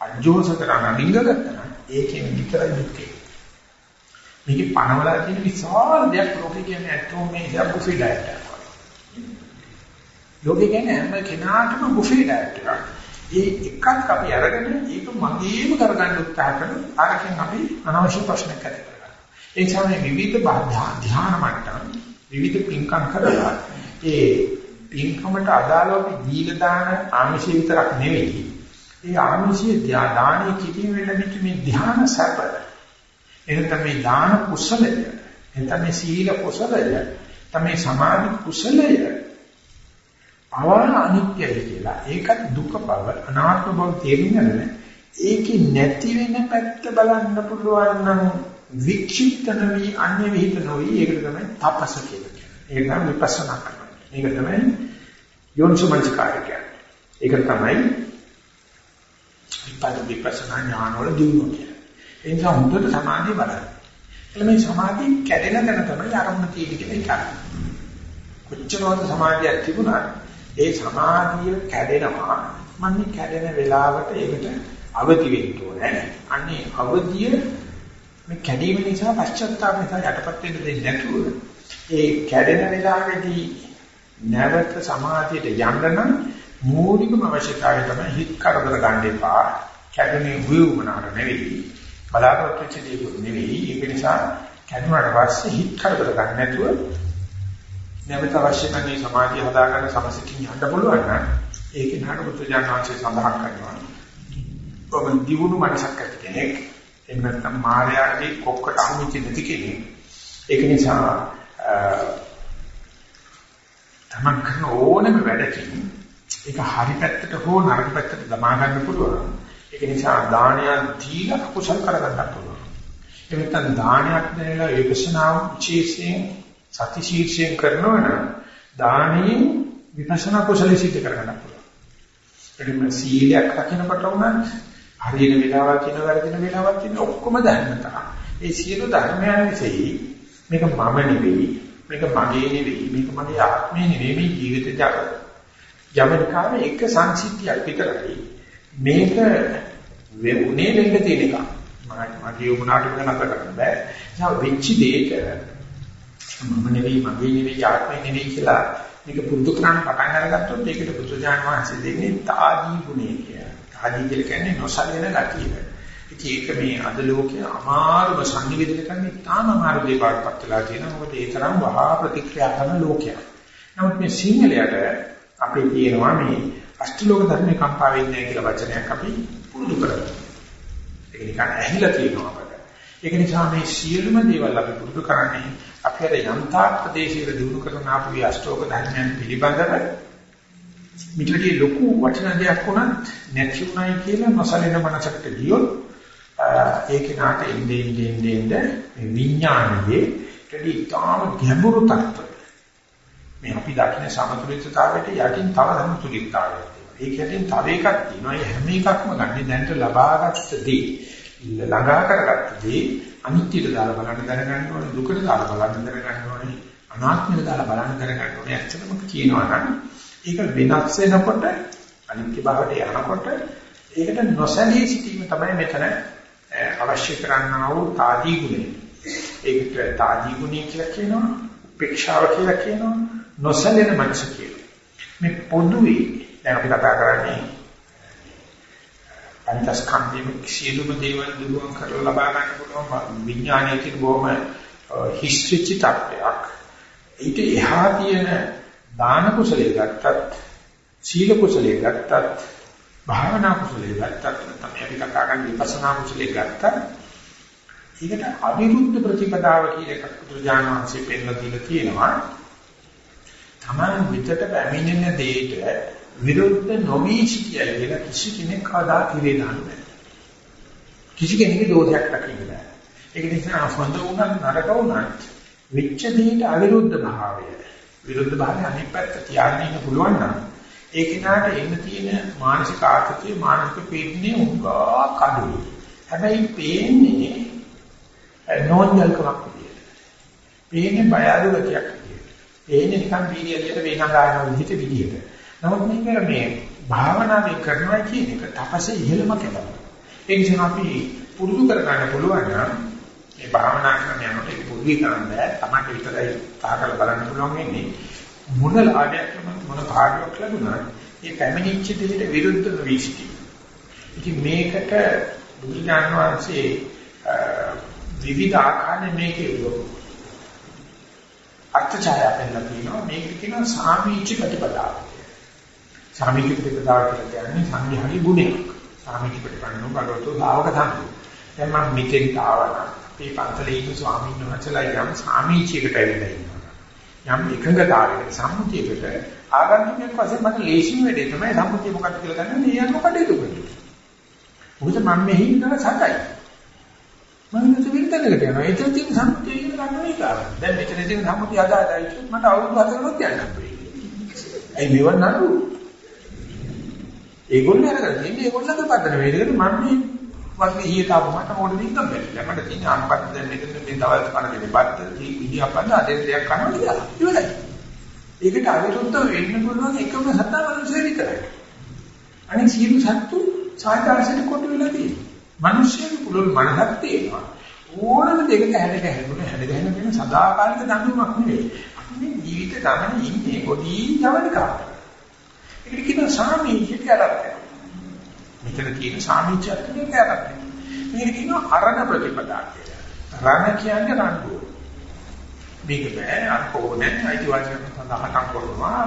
Speaker 1: අජෝස කරන ලිංගගත නම් ඒකෙන් විතරයි දුක්ඛේ. මේකේ පණවලා තියෙන විශාල දෙයක් ලෝකේ කියන්නේ ඇත්තෝ මේ ඉතින් බුෆේ ඩයට් එකක්. ලෝකේ කියන්නේ හැම කෙනාටම බුෆේ ඩයට් එකක්. ඒ එකක් අපි අරගෙන ඒක මගේම කරගන්න උත්සාහ කරන අරකින් අපි අනවශ්‍ය ප්‍රශ්න ඇති කරගන්නවා. ඒ නිසා මේ විවිධ ධ්‍යාන මට්ටම් විවිධ පින්කම් කරලා ඒ පින්කමට අදාළව අපි දීලා දාන ආමිෂය විතරක් නෙවෙයි. ඒ ආමිෂයේ දානේ කිරීම වෙලෙච්ච මේ ධ්‍යාන සැප. එනතම මේ දාන කුසලය එනතම මේ සීල කුසලය තමයි සමාධි කුසලය පවන අනිත්‍යයි කියලා. ඒකත් දුක බව අනාත්ම බව තේරුම් ඒකේ නැති වෙන පැත්ත බලන්න පුළුවන් නම් වික්ෂිප්ත නොවි අන්‍ය විහිිත නොවි ඒකට තමයි තපස කියලා කියන්නේ. ඒක තමයි විපස්සනා කරනවා. ඒක තමයි යෝනිසමංචකාරය කියන්නේ ඒක තමයි විපද විපස්සනා ඥානවල දියුණුව කියන්නේ. ඒ නිසා හොඳට සමාධිය බලන්න. එළ මේ සමාධිය කැඩෙන තැන තමයි ආරම්භ තියෙන්නේ කියලා හිතන්න. කොච්චරවද සමාධියක් තිබුණා ඒ සමාධිය කැඩෙනවා. මන්නේ කැඩෙන වෙලාවට ඒකට අවදි වෙන්න ඕනේ. අන්නේ අවදිය මේ කැඩීම නිසා පශ්චාත්තාප නිසා යටපත් වෙන්න දෙන්නේ නැතුව ඒ කැඩෙන වෙලාවේදී නැවත සමාධියට යන්න නම් මූලිකම අවශ්‍යතාවය තමයි හිත කරදර ගන්න එපා. කැඩෙන්නේ වුවමනාර නෙවෙයි. බලාපොරොත්තු වෙච්ච දේ නෙවෙයි. ඒක නිසා කැඩුණාට පස්සේ හිත කරදර ගන්න නැතුව නැවත අවශ්‍ය කරන සමාධිය හදාගන්න සමසිතින් යන්න පුළුවන් නම් ඒක නාට බුද්ධජානනාංශය සඳහන් කරනවා. ඔබ දියුණු මනසක් ඇති කෙනෙක් එහෙම නැත්නම් මායාවේ කොක්කට අහුවෙච්ච නැති කෙනෙක්. ඒක නිසා තමන් කරන ඕනම වැඩකින් ඒක හරි පැත්තට හෝ නරක පැත්තට දමා ගන්න පුළුවන්. ඒක නිසා දානයක් දීලා කුසල කරගන්න පුළුවන්. ඒ නැත්නම් දානයක් දෙලා විපස්සනා විශේෂයෙන් සති ශීර්ෂයෙන් කරනවනම් දානයෙන් විපස්සනා කුසල සිද්ධ කරගන්න පුළුවන්. එදින සීලයක් රකින්නකොට උනත් හරියන වෙලාවක් කියන වැරදින වෙලාවක් කියන ඔක්කොම ධර්මතා. ඒ සියලු ධර්මයන් විසෙයි මේක මම නෙවෙයි මේක මගේ නෙවෙයි මේක මගේ ආත්මය නෙවෙයි මේ ජීවිත ජාතක. යමනිකාවේ එක සංසිද්ධියක් විතරයි මේක වෙුනේ වෙන්න තියෙන එක. මගේ උනාට වෙන නතර කරන්න බෑ. ඒ වෙච්ච දෙයක මම නෙවෙයි මගේ නෙවෙයි ආත්මය නෙවෙයි කියලා මේක පුරුදු කරන්න පටන් අරගත්තොත් ඒකට බුදුජාන විශ්වාසය දෙන්නේ තාදී ගුණය කියලා. තාදී කියලා කියන්නේ නොසලින ගතිය. ඉතින් ඒක මේ අද ලෝකයේ අමාරුම සංනිවේදනය කරන්නේ තාම අමාරු දෙයක්පත් වෙලා තියෙනවා. මොකද ඒ තරම් වහා ප්‍රතික්‍රියා කරන ලෝකයක්. නමුත් මේ සිංහලයට අපේ තියෙනවා මේ අෂ්ටලෝක ධර්මේ කම්පා වෙන්නේ කියලා වචනයක් අපි පුරුදු කරගන්නවා. ඒක නිකන් ඇහිලා තියෙනවා අපට. ඒක නිසා මේ සියලුම දේවල් අපි පුරුදු කරන්නේ අපි අර යන්තා ප්‍රදේශයක දිනු කරන ආපු මේ අෂ්ටෝක ධර්මයන් පිළිබඳව මිත්‍රදී ලොකු වචන දෙයක් වුණත් නැති උනායි කියලා නොසලෙන මනසකට ගියොත් ඒක නාට එන්නේ එන්නේ එන්නේ මේ විඥානයේ ටඩි තාම ගැඹුරු තත්ත්ව මේ අපි දකින්න සමතුලිතතාවයට යටින් තව සමතුලිතතාවයක් තියෙනවා. ඒක යටින් තව එකක් තියෙනවා. ඒ හැම එකක්ම ගන්න දැනට ලබාගත්ත දේ ළඟා කරගත්ත දේ අනිත්‍යයට දාලා බලන්න දැනගන්න ඕනේ, දුකට දාලා බලන්න දැනගන්න ඕනේ, අනාත්මයට දාලා බලන්න දැනගන්න ඕනේ. ඇත්තටම කියනවා නම් ඒක වෙනස් වෙනකොට අනිත්‍ය භාවයට යනකොට ඒකට නොසැලී සිටීම තමයි මෙතන අවශ්‍ය කරන්නා වූ තාදී ගුණය. ඒකට තාදී ගුණය කියලා කියනවා, උපේක්ෂාව කියලා කියනවා, නොසැලෙන මනස කියලා. මේ පොදුවේ දැන් අපි කතා කරන්නේ පංචස්කන්ධයේ සියලුම දේවල් දුරුවන් කරලා ලබා ගන්න පුළුවන් විඥානයේ තියෙන බොහොම හිස්ට්‍රිචි තත්ත්වයක්. ඊට එහා තියෙන දාන කුසලයේ ගත්තත් සීල කුසලයේ ගත්තත් භාවනා කුසලයේ ගත්තත් තමයි අපි කතා කරන්නේ විපස්සනා කුසලයේ ගත්තත් ඒකට අවිරුද්ධ ප්‍රතිපදාව කියන එකක් බුදුජානක වහන්සේ පෙන්නලා දීලා තියෙනවා. Taman විතට පැමිණෙන දෙයට විරුද්ධ නොවි සිටියයි කියලා කිසි කෙනෙක් කවදා කිරේ දාන්නේ කිසි කෙනෙකුගේ දෝෂයක් දකින්න බෑ. ඒක නිසා හොඳ වුණත් නරක වුණත් වෙච්ච දෙයට අවිරුද්ධ භාවය විරුද්ධ භාවය අනිත් පැත්ත තියාගෙන ඉන්න පුළුවන් නම් ඒ කෙනාට එන්න තියෙන මානසික ආතතිය මානසික පීඩනය උගා කඩුයි. හැබැයි පේන්නේ නෝන්ජල්කමක් විදියට. පේන්නේ බය අඩු ගතියක් ඒන්නේ නිකන් පීඩියලියට වෙනං ගන්න විදිහට විදිහට. නමුත් මේක මේ භාවනාවේ කරනවා කියන එක තපසේ ඉහළම කෙලවර. ඒ නිසා අපි පුරුදු කර ගන්න පුළුවන් නම් මේ භාවනා කරන යනකොට ඒක පුරුදු කරන්න බෑ. Tamante විතරයි තාකල බලන්න පුළුවන් වෙන්නේ. මොන ලාභයක් මොන භාගයක් ලැබුණා මේ පැමිණිච්ච දෙයට විරුද්ධ නොවී සිටීම. ඉතින් මේකට බුදුජානක වහන්සේ විවිධ ආකාරයෙන් මේකේ අර්ථචාය පෙන්නලා තියෙනවා මේකට කියනවා සාමීච ප්‍රතිපදාව. සාමීච ප්‍රතිපදාව කියලා කියන්නේ සංඝයාගේ ගුණයක්. සාමිච්ච ප්‍රතිපන්නෝ භගවතු ශ්‍රාවක සම්පූර්ණ. දැන් මම මෙතෙන් ආවා. මේ පන්සලේ ඉන්න ස්වාමීන් වහන්සේලා යම් සාමිච්චයකට ඇවිල්ලා ඉන්නවා. යම් එකඟතාවයකට සම්මුතියකට ආගන්තුකෙක් වශයෙන් මට ලේසිම වෙන්නේ තමයි සම්මුතිය මොකක්ද කියලා ගන්න මේ යන මොකටද ඒක. මොකද මම මෙහි ඉඳලා සතයි. මම ඉත විතරකට යනවා. ඒක තියෙන සම්මුතිය ඉගෙන ගන්න එක. දැන් මෙතන තියෙන සම්මුතිය අදාළයි මට අවුරුදු 4කවත් යන්න බෑ. ඇයි මෙවන් නඩු? ඒගොල්ලෝ අරගෙන ඉන්නේ ඒගොල්ලන්ගේ පදන වේදකට මම මේ වගේ ඊට ආව මට මොකටද ඉන්න බැහැ. මට තියෙන අම්පත් දැන් මෙතන මේ දවල් කන දෙන්නේ බද්ද ඉදියාපන්න අදෙන් දෙයක් කරනවා කියලා. ඉවරයි. ඒකට අවිරුද්ධ වෙන්න පුළුවන් එකම සත්තා මනුස්සය විතරයි. අනිත් සියලු සත්තු සාධාරණට කොට වෙලා තියෙනවා. මිනිස්සුන්ට පුළුවන් මනසක් තියෙනවා. ඕනම දෙයකට හැඩ ගැහෙන්න හැඩ ගැහෙන වෙන සදාකාලික දඬුවමක් නෙවෙයි. අපි මේ ජීවිත ගමනේ ඉන්නේ පොඩි ජවනිකාවක්. ඒකට කියන සාමීචිත කරන්නේ. මෙතන තියෙන සාමීචිත කරන්නේ. මේක කියනවා අරණ ප්‍රතිපදා කියලා. රණ කියන්නේ රණ්ඩුව. මේක බෑ අරකෝනේ අයිතිවාසිකම් සඳහා හටක් කරනවා.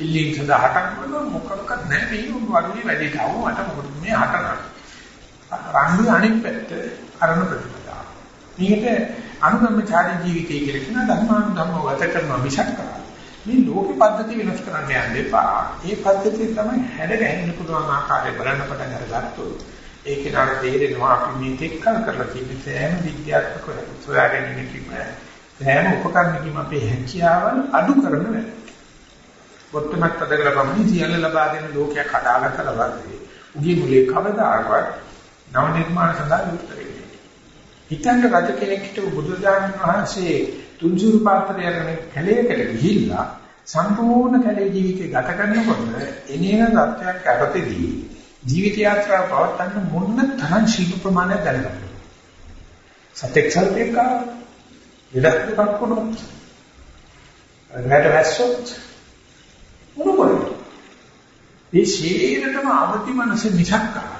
Speaker 1: ඉල්ලීම් සඳහා හටක් කරනවා මොකක්වත් නැහැ මේ වරුවේ වැඩේට ආව මට මොකද මේ හටන. රණ්ඩුවේ අනිත් පැත්ත අරණ ප්‍රතිපදා. මේකට අනුගම්මචාරී ජීවිතය කියලා කියන ධර්මානුධම්ම ගත කරනවා මිසක් කරා. මේ ලෝක පද්ධති වෙනස් කරන්න යන්න එපා. මේ පද්ධතිය තමයි හැඩ ගැහෙන්න පුළුවන් ආකාරය බලන්න පටන් අරගත්තොත් ඒකේ නාර තේරෙනවා අපි මේ තෙක්කල් කරලා තියෙන සෑම විද්‍යාත්මක සොයාගැනීමකින්ම සෑම උපකරණකින්ම අපේ හැකියාවන් අඩු කරන වැඩ. වර්තමත් පදකල පමණි සියල්ල ලබා දෙන ලෝකයක් හදාගත්ත ලබන්නේ. උගේ මුලේ කවදාකවත් නව නිර්මාණ සඳහා යුක්ත වෙන්නේ. හිතන්න රජ කෙනෙක් හිටපු බුදුදානන් වහන්සේ තුන්සුරු පාත්‍රය අරගෙන කැලේකට ගිහිල්ලා සම්පූර්ණ කැලේ ජීවිතය ගත කරනකොට එනේන තත්ත්වයක් යටතේදී ජීවිත යාත්‍රාව පවත්වන්න මොන තරම් ශීල ප්‍රමාණයක් දැනගන්න. සතෙක් සල්පේක විදක්කක් වුණොත් රැට වැස්සොත් මොනවද? මේ ශීලයටම අවදි මනස මිසක්කා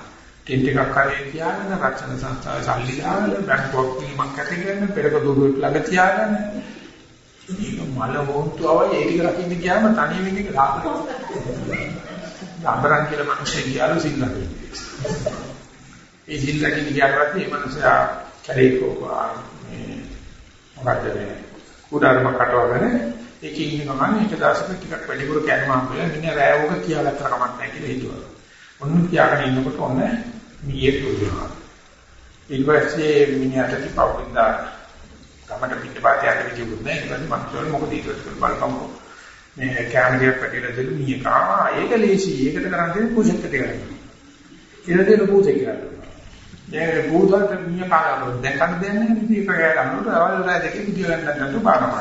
Speaker 1: ටෙන්ට් එකක් කරේ තියාගෙන රක්ෂණ සංස්ථාවේ සල්ලි දාගෙන බැංකුවක් පිළිමක් ඇති කරගෙන පෙරක දුරුවෙක් ළඟ තියාගෙන. මේක මල වොන්තුවයි ඒ ටික රකින්න ගියාම තනිය වෙන එක ලාභයි. අඹරන් කියලා මිනිස්සු කියලාලු සිල්ලා ඒ සිල් රකින්න ගියාට පස්සේ මේ මිනිස්සයා කැලේකෝ මේ මොකද මේ? කුඩාරම කටවගෙන ඒකේ ඉන්න ගමන් එක දවසක ටිකක් වැඩිපුර කැණුවාම කියලා මිනිහ රෑවක කියලා ගත්ත කමක් නැහැ කියලා හිතුවා. ඔන්න කියාගෙන ඉන්නකොට ඔන්න මීයේ දුවනවා. ඊට පස්සේ මිනිහට තිබවුන්දා ගමට පිටපාත යන්න විදිහුත් නැහැ. ඊට පස්සේ මම කියවල මොකද ඊට පස්සේ බලපංකෝ. මේ කැමරියක් පැටිලා දෙලු මීය කා ඒක ලේසි. ඒකට කරන් දෙන්නේ පුෂෙක් එක කරන්නේ. ඊට දෙන පුෂෙක් කරන්නේ. දැන් පුෂාට මීය කාලා දැන් කන්න දෙන්නේ නැහැ. ඉතින් ඒක ගන්නකොට අවල් රෑ දෙකේ විදිය ගන්න නැතුව බාරමයි.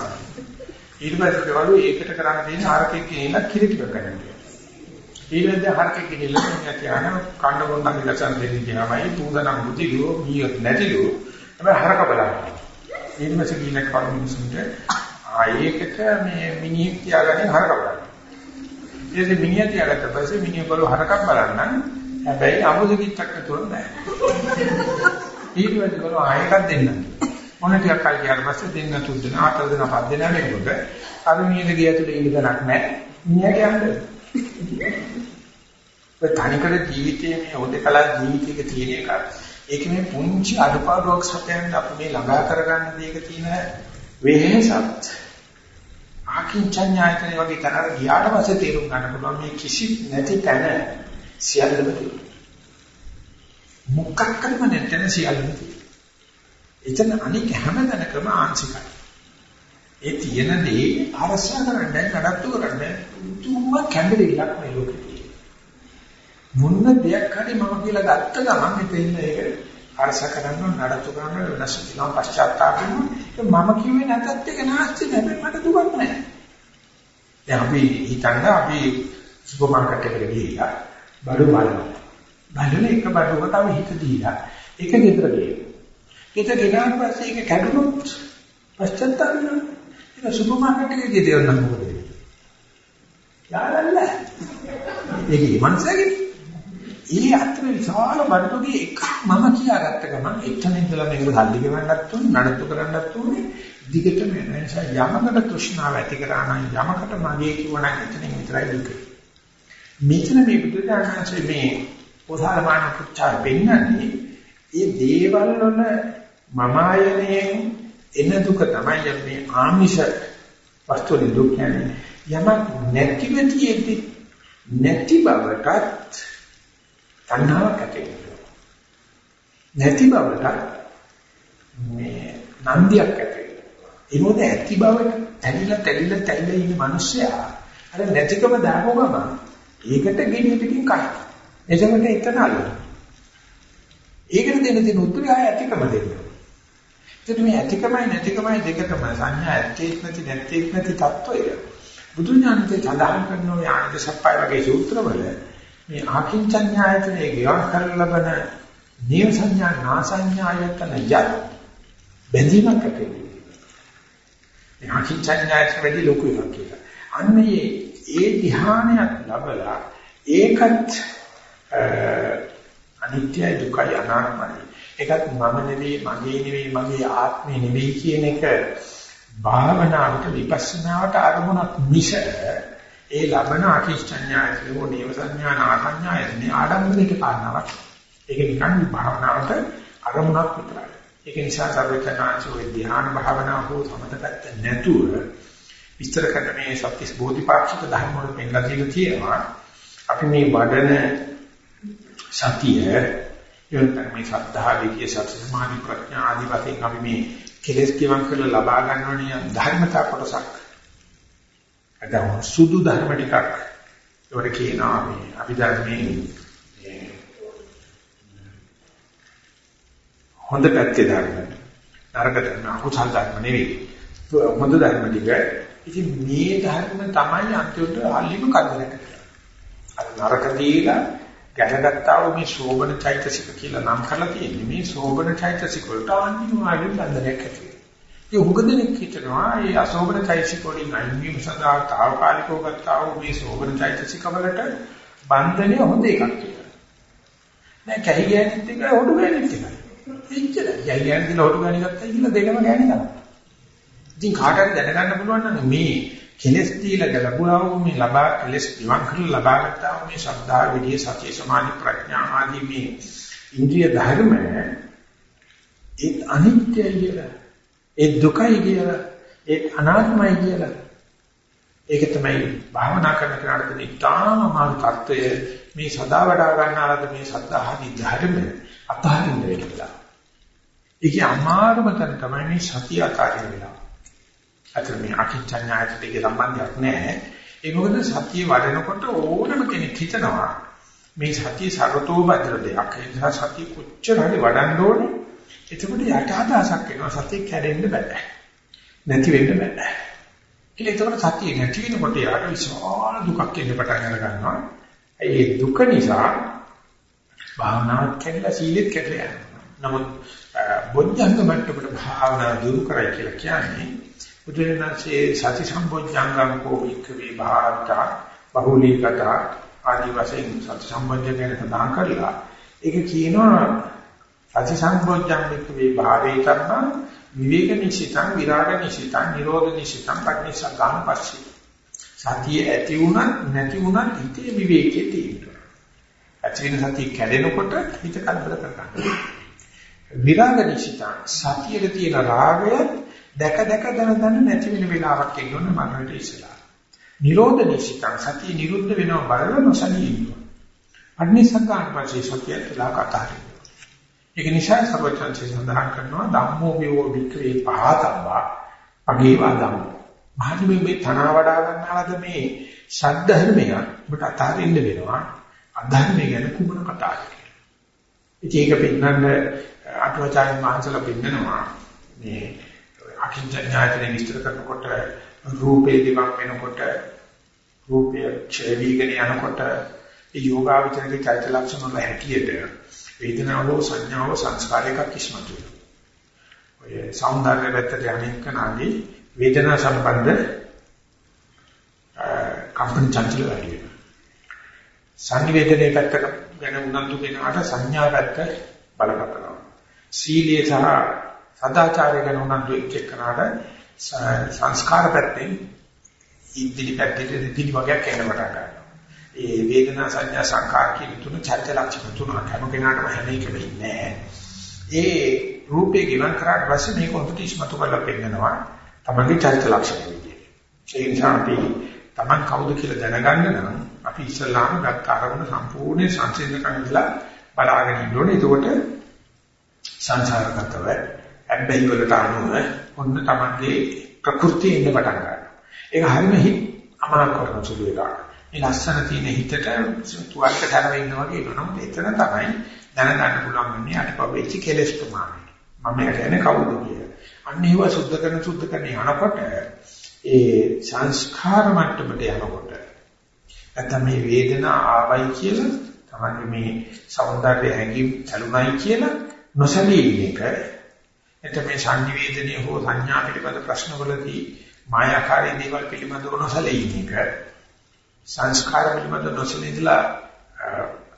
Speaker 1: ඊට පස්සේ ඒවලු ඒකට කරන් දෙන්නේ ආරකෙක් කියලා කිරි ටික කරන්නේ. ඊළඟ හරකෙක් ගිහිල්ලා මම කියන කණ්ඩ බොන්නක් ඉලසන් දෙන්නේ කියනමයි පුදනම් බුද්ධිලෝ මීයක් නැතිලෝ. හැබැයි හරක බලන්න. ඊට පස්සේ ගිහිල්ලා කරු මිනිසුන්ට ආයේකට මේ මිනිහෙක් තියාගන්නේ හරක බලන්න. ඊට මිනිහා තියාගත්ත පස්සේ මිනිහ බලව හරකක් බලන්න හැබැයි අමුදු කිච්චක් නතුව නෑ. ඊට පස්සේ බලව ආයෙකක් දෙන්න මොන ටිකක් කල් ගියාට පස්සේ දෙන්න තුන් දෙන හතර දෙන පහ දෙන වෙනකොට අර මිනිහගේ ගිය ඇතුලේ ඉන්න දණක් නෑ. මිනිහා කියන්නේ ඒ තනිකර ජීවිතයේ මේ හොදකලා ජීවිතයක තියෙන එක. ඒක මේ පුංචි අඩපාඩුවක් සපයන්න අපි මේ ළඟා කරගන්න දෙයක තියෙන වෙහෙසත් ආකින්චඤ්ඤායතන වගේ කරලා ගියාට පස්සේ තේරුම් ගන්න පුළුවන් මේ කිසි නැති තැන සියල්ලම තියෙනවා. මොකක්කම නැතන සියල්ලම තියෙනවා. එතන අනික හැම තැනකම ආංශිකයි. ඒ තියෙන දේ අරසා කරන්න. නඩත්තු කරන්න තුම්ම කැඹිරිලක් මේ ලෝකේ මොන දෙයක් හරි මම කියලා ගත්ත ගමන් මෙතෙන් ඒක අරසා කරන්න නඩත්තු කරන්න වෙනස් වෙනවා පශ්චාත්තාප වෙනවා. මම කිව්වේ නැතත් ඒක නැස්ති නෑ. මට දුකක් නෑ. දැන් අපි හිතන්න අපි සුපර් මාකට් එකට ගිහිල්ලා බඩු බලනවා බලන එක බඩුව තව හිත දීලා ඒක ගෙදර ගියේ. ගෙදර ගෙනාට පස්සේ ඒක කැඩුනොත් පශ්චාත්තාප වෙනවා. ඒක සුපර් මාකට් එකේ ගියදේ නම් මොකද වෙන්නේ? යාලල්ල. ඒකේ මනසගේ. ඊ අතර විශාල බඩතුගේ එකක් මම කියාගත්ත ගමන් එතන ඉඳලා මේක සල්ලි ගෙවන්නත් උන් නඩත්තු කරන්නත් උනේ දිගටම යන නිසා යමකට තෘෂ්ණාව ඇති කරා නම් යමකට මගේ කිව්වනම් එතනින් විතරයි දුක. මෙතන මේ බුදුදානසේ මේ පොසාලමාන පුච්චා වෙන්නන්නේ ඒ දේවල් වල මම ආයනයෙන් එන දුක තමයි මේ ආමිෂ වස්තුවේ දුක් කියන්නේ. යමක් නැතිව තියෙද්දි නැති බවටත් තණ්හාවක් ඇති වෙනවා. නැති බවට මේ නන්දියක් ඇති වෙනවා. ඒ මොකද ඇති බවට තැලිලා තැලිලා තැලිලා ඉන්න මිනිස්සයා අර නැතිකම දාපුව ගමන් ඒකට ගෙඩිය පිටින් කයි. එතකොට එතන අල්ලන ඒකට දෙන්න තියෙන උත්තරය ඇතිකම දෙන්න. ඒත් මේ ඇතිකමයි නැතිකමයි දෙක තමයි සංඥා ඇත්තේක් නැති නැත්තේක් නැති தত্ত্বය. බුදුන් වහන්සේ සඳහන් කරන ඔය ආනන්ද සප්පයි වගේ සූත්‍රවල මේ ආකින්චඤ්ඤායතනයේ ගෙවක් කරන ලබන නිය සංඥා නාසඤ්ඤායතන යත් බැඳීමක් ඇති වෙනවා. මේ ආකින්චඤ්ඤායතන වැඩි ලොකු එකක් කියලා. අන්නේ ඒ ධ්‍යානයක් ලැබලා ඒකත් අනිත්‍යයි දුකයි අනාත්මයි ඒකත් මම නෙවෙයි, මගේ නෙවෙයි, මගේ ආත්මේ නෙවෙයි කියන එක භාවනාවට විපස්සනාවට අරමුණක් මිස ඒ ලබන අකිෂ්ඨඥායතේ නේව සංඥා නාසඥායතේ ආඩම්බරයක කාරණාවක්. ඒක නිකන් භාවනාවට අරමුණක් විතරයි. ඒක නිසා සර්වඥාන්සෝ ධ්‍යාන භාවනාව හෝ සමතපත්ත නැතුව විස්තර කරන මේ සත්‍විස් බෝධිපාක්ෂික ධර්ම වල පෙන්නලා දීලා තියෙනවා. අපි මේ වඩන සතිය එවන මේ සද්ධා විද්‍ය සති සමාධි ප්‍රඥා ආදී වශයෙන් අපි මේ කෙලෙස් කිවන් කරලා ලබා ගන්නවනේ ධර්මතා කොටසක්. අද සුදු ධර්ම ටිකක් ඒවට කියනවා මේ අපි ධර්මයේ හොඳ පැත්තේ ධර්ම. නරක ධර්ම අකුසල් ධර්ම නෙවෙයි. හොඳ ධර්ම ටික. ඉතින් මේ ධර්ම තමයි අන්තිමට අල්ලිම කරදරයක්. අර නරක දීලා ගැටගත්තා වූ මේ සෝබන චෛතසික කියලා නම් කරලා තියෙන්නේ මේ සෝබන චෛතසික වලට අනිවාර්යෙන් බන්ධනයක් ඇති වෙනවා. ඒ උගදෙනෙක් හිතනවා මේ අසෝබන චෛතසික වලින් අයින් වීම සඳහා తాවකාලිකව ගත්තා වූ මේ සෝබන චෛතසික වලට බන්ධනය හොඳ එකක් කියලා. නෑ කැහි ගෑනිත් එක හොඩු ගෑනිත් එකයි. එච්චර. කැහි ගෑනිත් දින හොඩු ගෑනි ගත්තා කියලා දෙකම ගෑනි තමයි. ඉතින් කාටද දැනගන්න පුළුවන් නම් මේ කෙලස් දීලා ගැලපුණා වූ මේ ලබා කෙලස් නිවන් කරලා ලබාගත්තා වූ මේ ශ්‍රද්ධා විදියේ සතිය සමාධි ප්‍රඥා ආදී මේ ඉන්ද්‍රිය ධර්ම ඒ අනිත්‍යයි කියලා ඒ දුකයි කියලා ඒ අනාත්මයි කියලා ඒක තමයි භාවනා කරන කෙනාට තියෙන ඉතාම අමාරු தত্ত্বය මේ සදා වඩා ගන්නාලාද මේ සද්ධාහි ධර්ම අතහරින්න වෙලා. ඒකේ අමාරුම තැන තමයි මේ සතිය අතහරින්න වෙලා. අතන මේ අකිච්ඡඤ්ඤායතට සම්බන්ධයක් නැහැ. ඒ මොකද සතිය වඩනකොට ඕනම කෙනෙක් හිතනවා මේ සතිය සර්වතෝ බද්‍ර දෙයක්. ඒ නිසා සතිය කොච්චර හරි වඩන්න ඕනේ. එතකොට යට අදහසක් එනවා සතිය කැඩෙන්න බෑ. නැති වෙන්න බෑ. කියලා එතකොට සතිය නැති වෙනකොට යාට විශාල දුකක් එන්න පටන් අර ගන්නවා. ඒ දුක නිසා භාවනාවක් කැඩලා සීලෙත් කැඩලා යනවා. නමුත් බොද්ධංග මට්ටමට භාවනා දුරු කරයි කියලා කියන්නේ බුදුරජාණන්සේ සති සම්බොජ්ජංගම් කෝ වික්ඛවේ භාරතා බහුලීකත ආදි වශයෙන් සති සම්බොජ්ජ ගැන සඳහන් කරලා ඒක කියනවා සති සම්බොජ්ජං වික්ඛවේ භාරේතන විවේක නිසිතං විරාග නිසිතං නිරෝධ නිසිතං පටිච්චසමුප්පාදං පස්සේ. සතිය ඇති වුණත් නැති වුණත් හිතේ විවේකයේ තියෙනවා. ඇති වෙන සතිය කැඩෙනකොට හිත කල්පන කරගන්නවා. විරාග නිසිතං සතියේ තියෙන රාගය දැක දැක දන දන නැති වෙන වෙලාවක් එන්න මනරට ඉස්සලා. නිරෝධ නිසිතං සතිය නිරුද්ධ වෙනව බලලා නොසලී ඉන්නවා. අනිසංගාන පස්සේ සතිය කියලා කතා කරනවා. ඒක නිසා සර්වචන්සේ සඳහන් කරනවා ධම්මෝ විවෝ වික්‍රේ පහතම්බා අගේවා ධම්මෝ. මහණෙනි මේ තන වඩා ගන්නාලද මේ ශබ්දධර්මය ඔබට අතාරින්න වෙනවා. අධර්මය ගැන කුමන කතාවද කියලා. ඉතින් ඒක පින්නන්න අටවචාන් මහන්සලා පින්නනවා මේ අකින්චඤ්ඤායතනෙ විස්තර කරනකොට රූපේ දිවක් වෙනකොට රූපය ක්ෂය වීගෙන යනකොට ඒ යෝගාවචරයේ චෛත්‍ය ලක්ෂණ වල හැටියට වේදනාව සංඥාව සංස්කාරයක කිස්මතු වෙනවා. ඔය సౌందර්ය පැත්තට යන්නේක නාදී වේදනා සම්බන්ධ කම්පන චංචල වැඩි වෙනවා. සංවේදනයේ පැත්තට ගැන උනන්දු වෙනාට සංඥා පැත්ත බලපතනවා. සීලයේ සහ සදාචාරය ගැන උනන්දු එක්කනට සංස්කාර පැත්තෙන් ඉදිරි පැත්තේ ඉදිරි වගේක් එන්න පටන් ගන්නවා. ඒ වේදනා සංඥා සංකාර කියන තුන චෛත්‍ය ලක්ෂණ තුන හැම කෙනාටම හැම එක වෙන්නේ ඒ රූපේ ගිවන් කරාට පස්සේ මේක හොඳට ඉස්මතු කරලා පෙන්නනවා තමන්ගේ චෛත්‍ය ලක්ෂණ විදියට. ඒ නිසා අපි තමන් කවුද කියලා දැනගන්න නම් අපි ඉස්සල්ලාම ගත්ත අරමුණ සම්පූර්ණ සංසිඳන කරලා බලාගෙන ඉන්න ඕනේ. එතකොට සංසාරගතව හැබැයි වලට අනුව ඔන්න තමන්ගේ ප්‍රകൃතිය ඉන්න පටන් ගන්නවා. ඒක හරිම හිත අමනා කරන සුළු එකක්. මේ ලස්සන තියෙන හිතට තුවාලක ධර්ම ඉන්නවා වගේ නෝ එතන තමයි දැනගන්න පුළුවන් වෙන්නේ අටපවෙච්ච කෙලස් ප්‍රමාණය. මම කියන්නේ කවුද කියලා. අන්න ඒව සුද්ධ කරන සුද්ධ කරන යනකොට ඒ සංස්කාර මට්ටමට යනකොට නැත්නම් මේ වේදනා ආවයි කියලා තමයි මේ సౌందර්ය හැඟීම් තලුණයි කියලා නොසලී ඉන්න එක එතකොට මේ සංනිවේදනයේ හෝ සංඥා පිළිබඳ ප්‍රශ්නවලදී මායාකාරී දේවල් පිළිබඳව නොසලී ඉන්න එක. සංස්කාර පිළිබඳ නොසලීදලා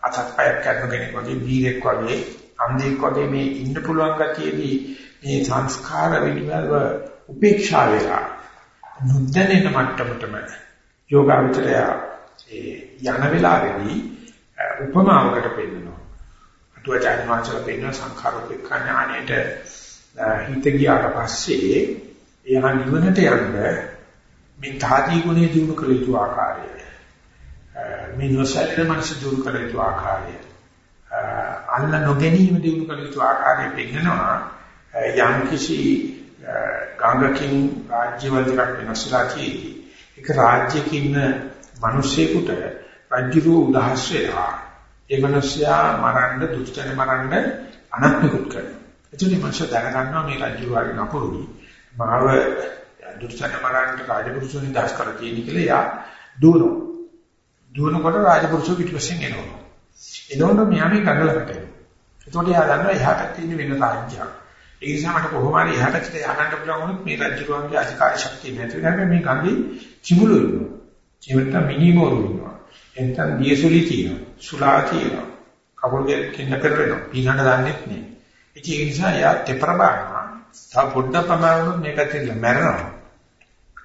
Speaker 1: අතක් පයක් කරන කෙනෙක් වගේ වීරෙක් වගේ අන්ධෙක් වගේ මේ ඉන්න පුළුවන් ගතියේදී මේ සංස්කාර පිළිබඳව උපේක්ෂා වෙලා නුද්දෙන මට්ටමටම යෝගාවචරය ඒ යන වෙලාවේදී උපමාවකට පෙන්නනවා. අටුවචාන් වහන්සේලා පෙන්නන සංඛාර උපේක්ෂා ඥාණයට හිත ගියාට පස්සේ එයා නිවනට යන්න මේ තාදී ගුණය දිනු කළ යුතු ආකාරය මේ නොසැලෙන මනස දුරු කළ යුතු ආකාරය අල්ල නොගැනීම දිනු කළ යුතු ආකාරය පෙන්නනවා. යම් කිසි ගංගකින් රාජ්‍යවල දෙකක් වෙනස්ලා තියෙයි ඒක රාජ්‍යයක ඉන්න මිනිස්සෙකුට රජුරු උදහස් වෙලා ඒ මිනිසයා මරන්න දුෂ්ටනේ මරන්න අනත්මිකුත් කරනවා. එතකොට මනුෂ්‍ය දැනගන්නවා මේ රජු වගේ නපුරුයි මාව දුෂ්ටනේ මරන්න රාජපුරුෂුන් දහස් කර තියෙන කියලා යා දුවනවා දුවනකොට රාජපුරුෂෝ පිටිපස්සෙන් එනවා. එනකොට මෙයා මේ ගඟලකට එනවා. එතකොට එයා දන්නවා එහාට තියෙන වෙන රාජ්‍යයක්. ඒ නිසා මට කොහොම හරි එහාට යන්න පුළුවන් වුණොත් මේ රාජ්‍යරුවන්ගේ අධිකාර ශක්තිය නැති වෙනවා මේ ගඟේ කිමුළු ඉන්නවා. ජීවිත මිනිමෝරු ඉන්නවා. එතන දියසුලි තියෙනවා. සුලා තියෙනවා. කකුල් දෙකකින් කරවෙනවා. පීනන්න දන්නෙත් නෑ. ඒ නිසා එයා තෙපර බානවා. තව පොඩ්ඩක් පමාරුනොත් මේක ඇතුළේ මැරෙනවා.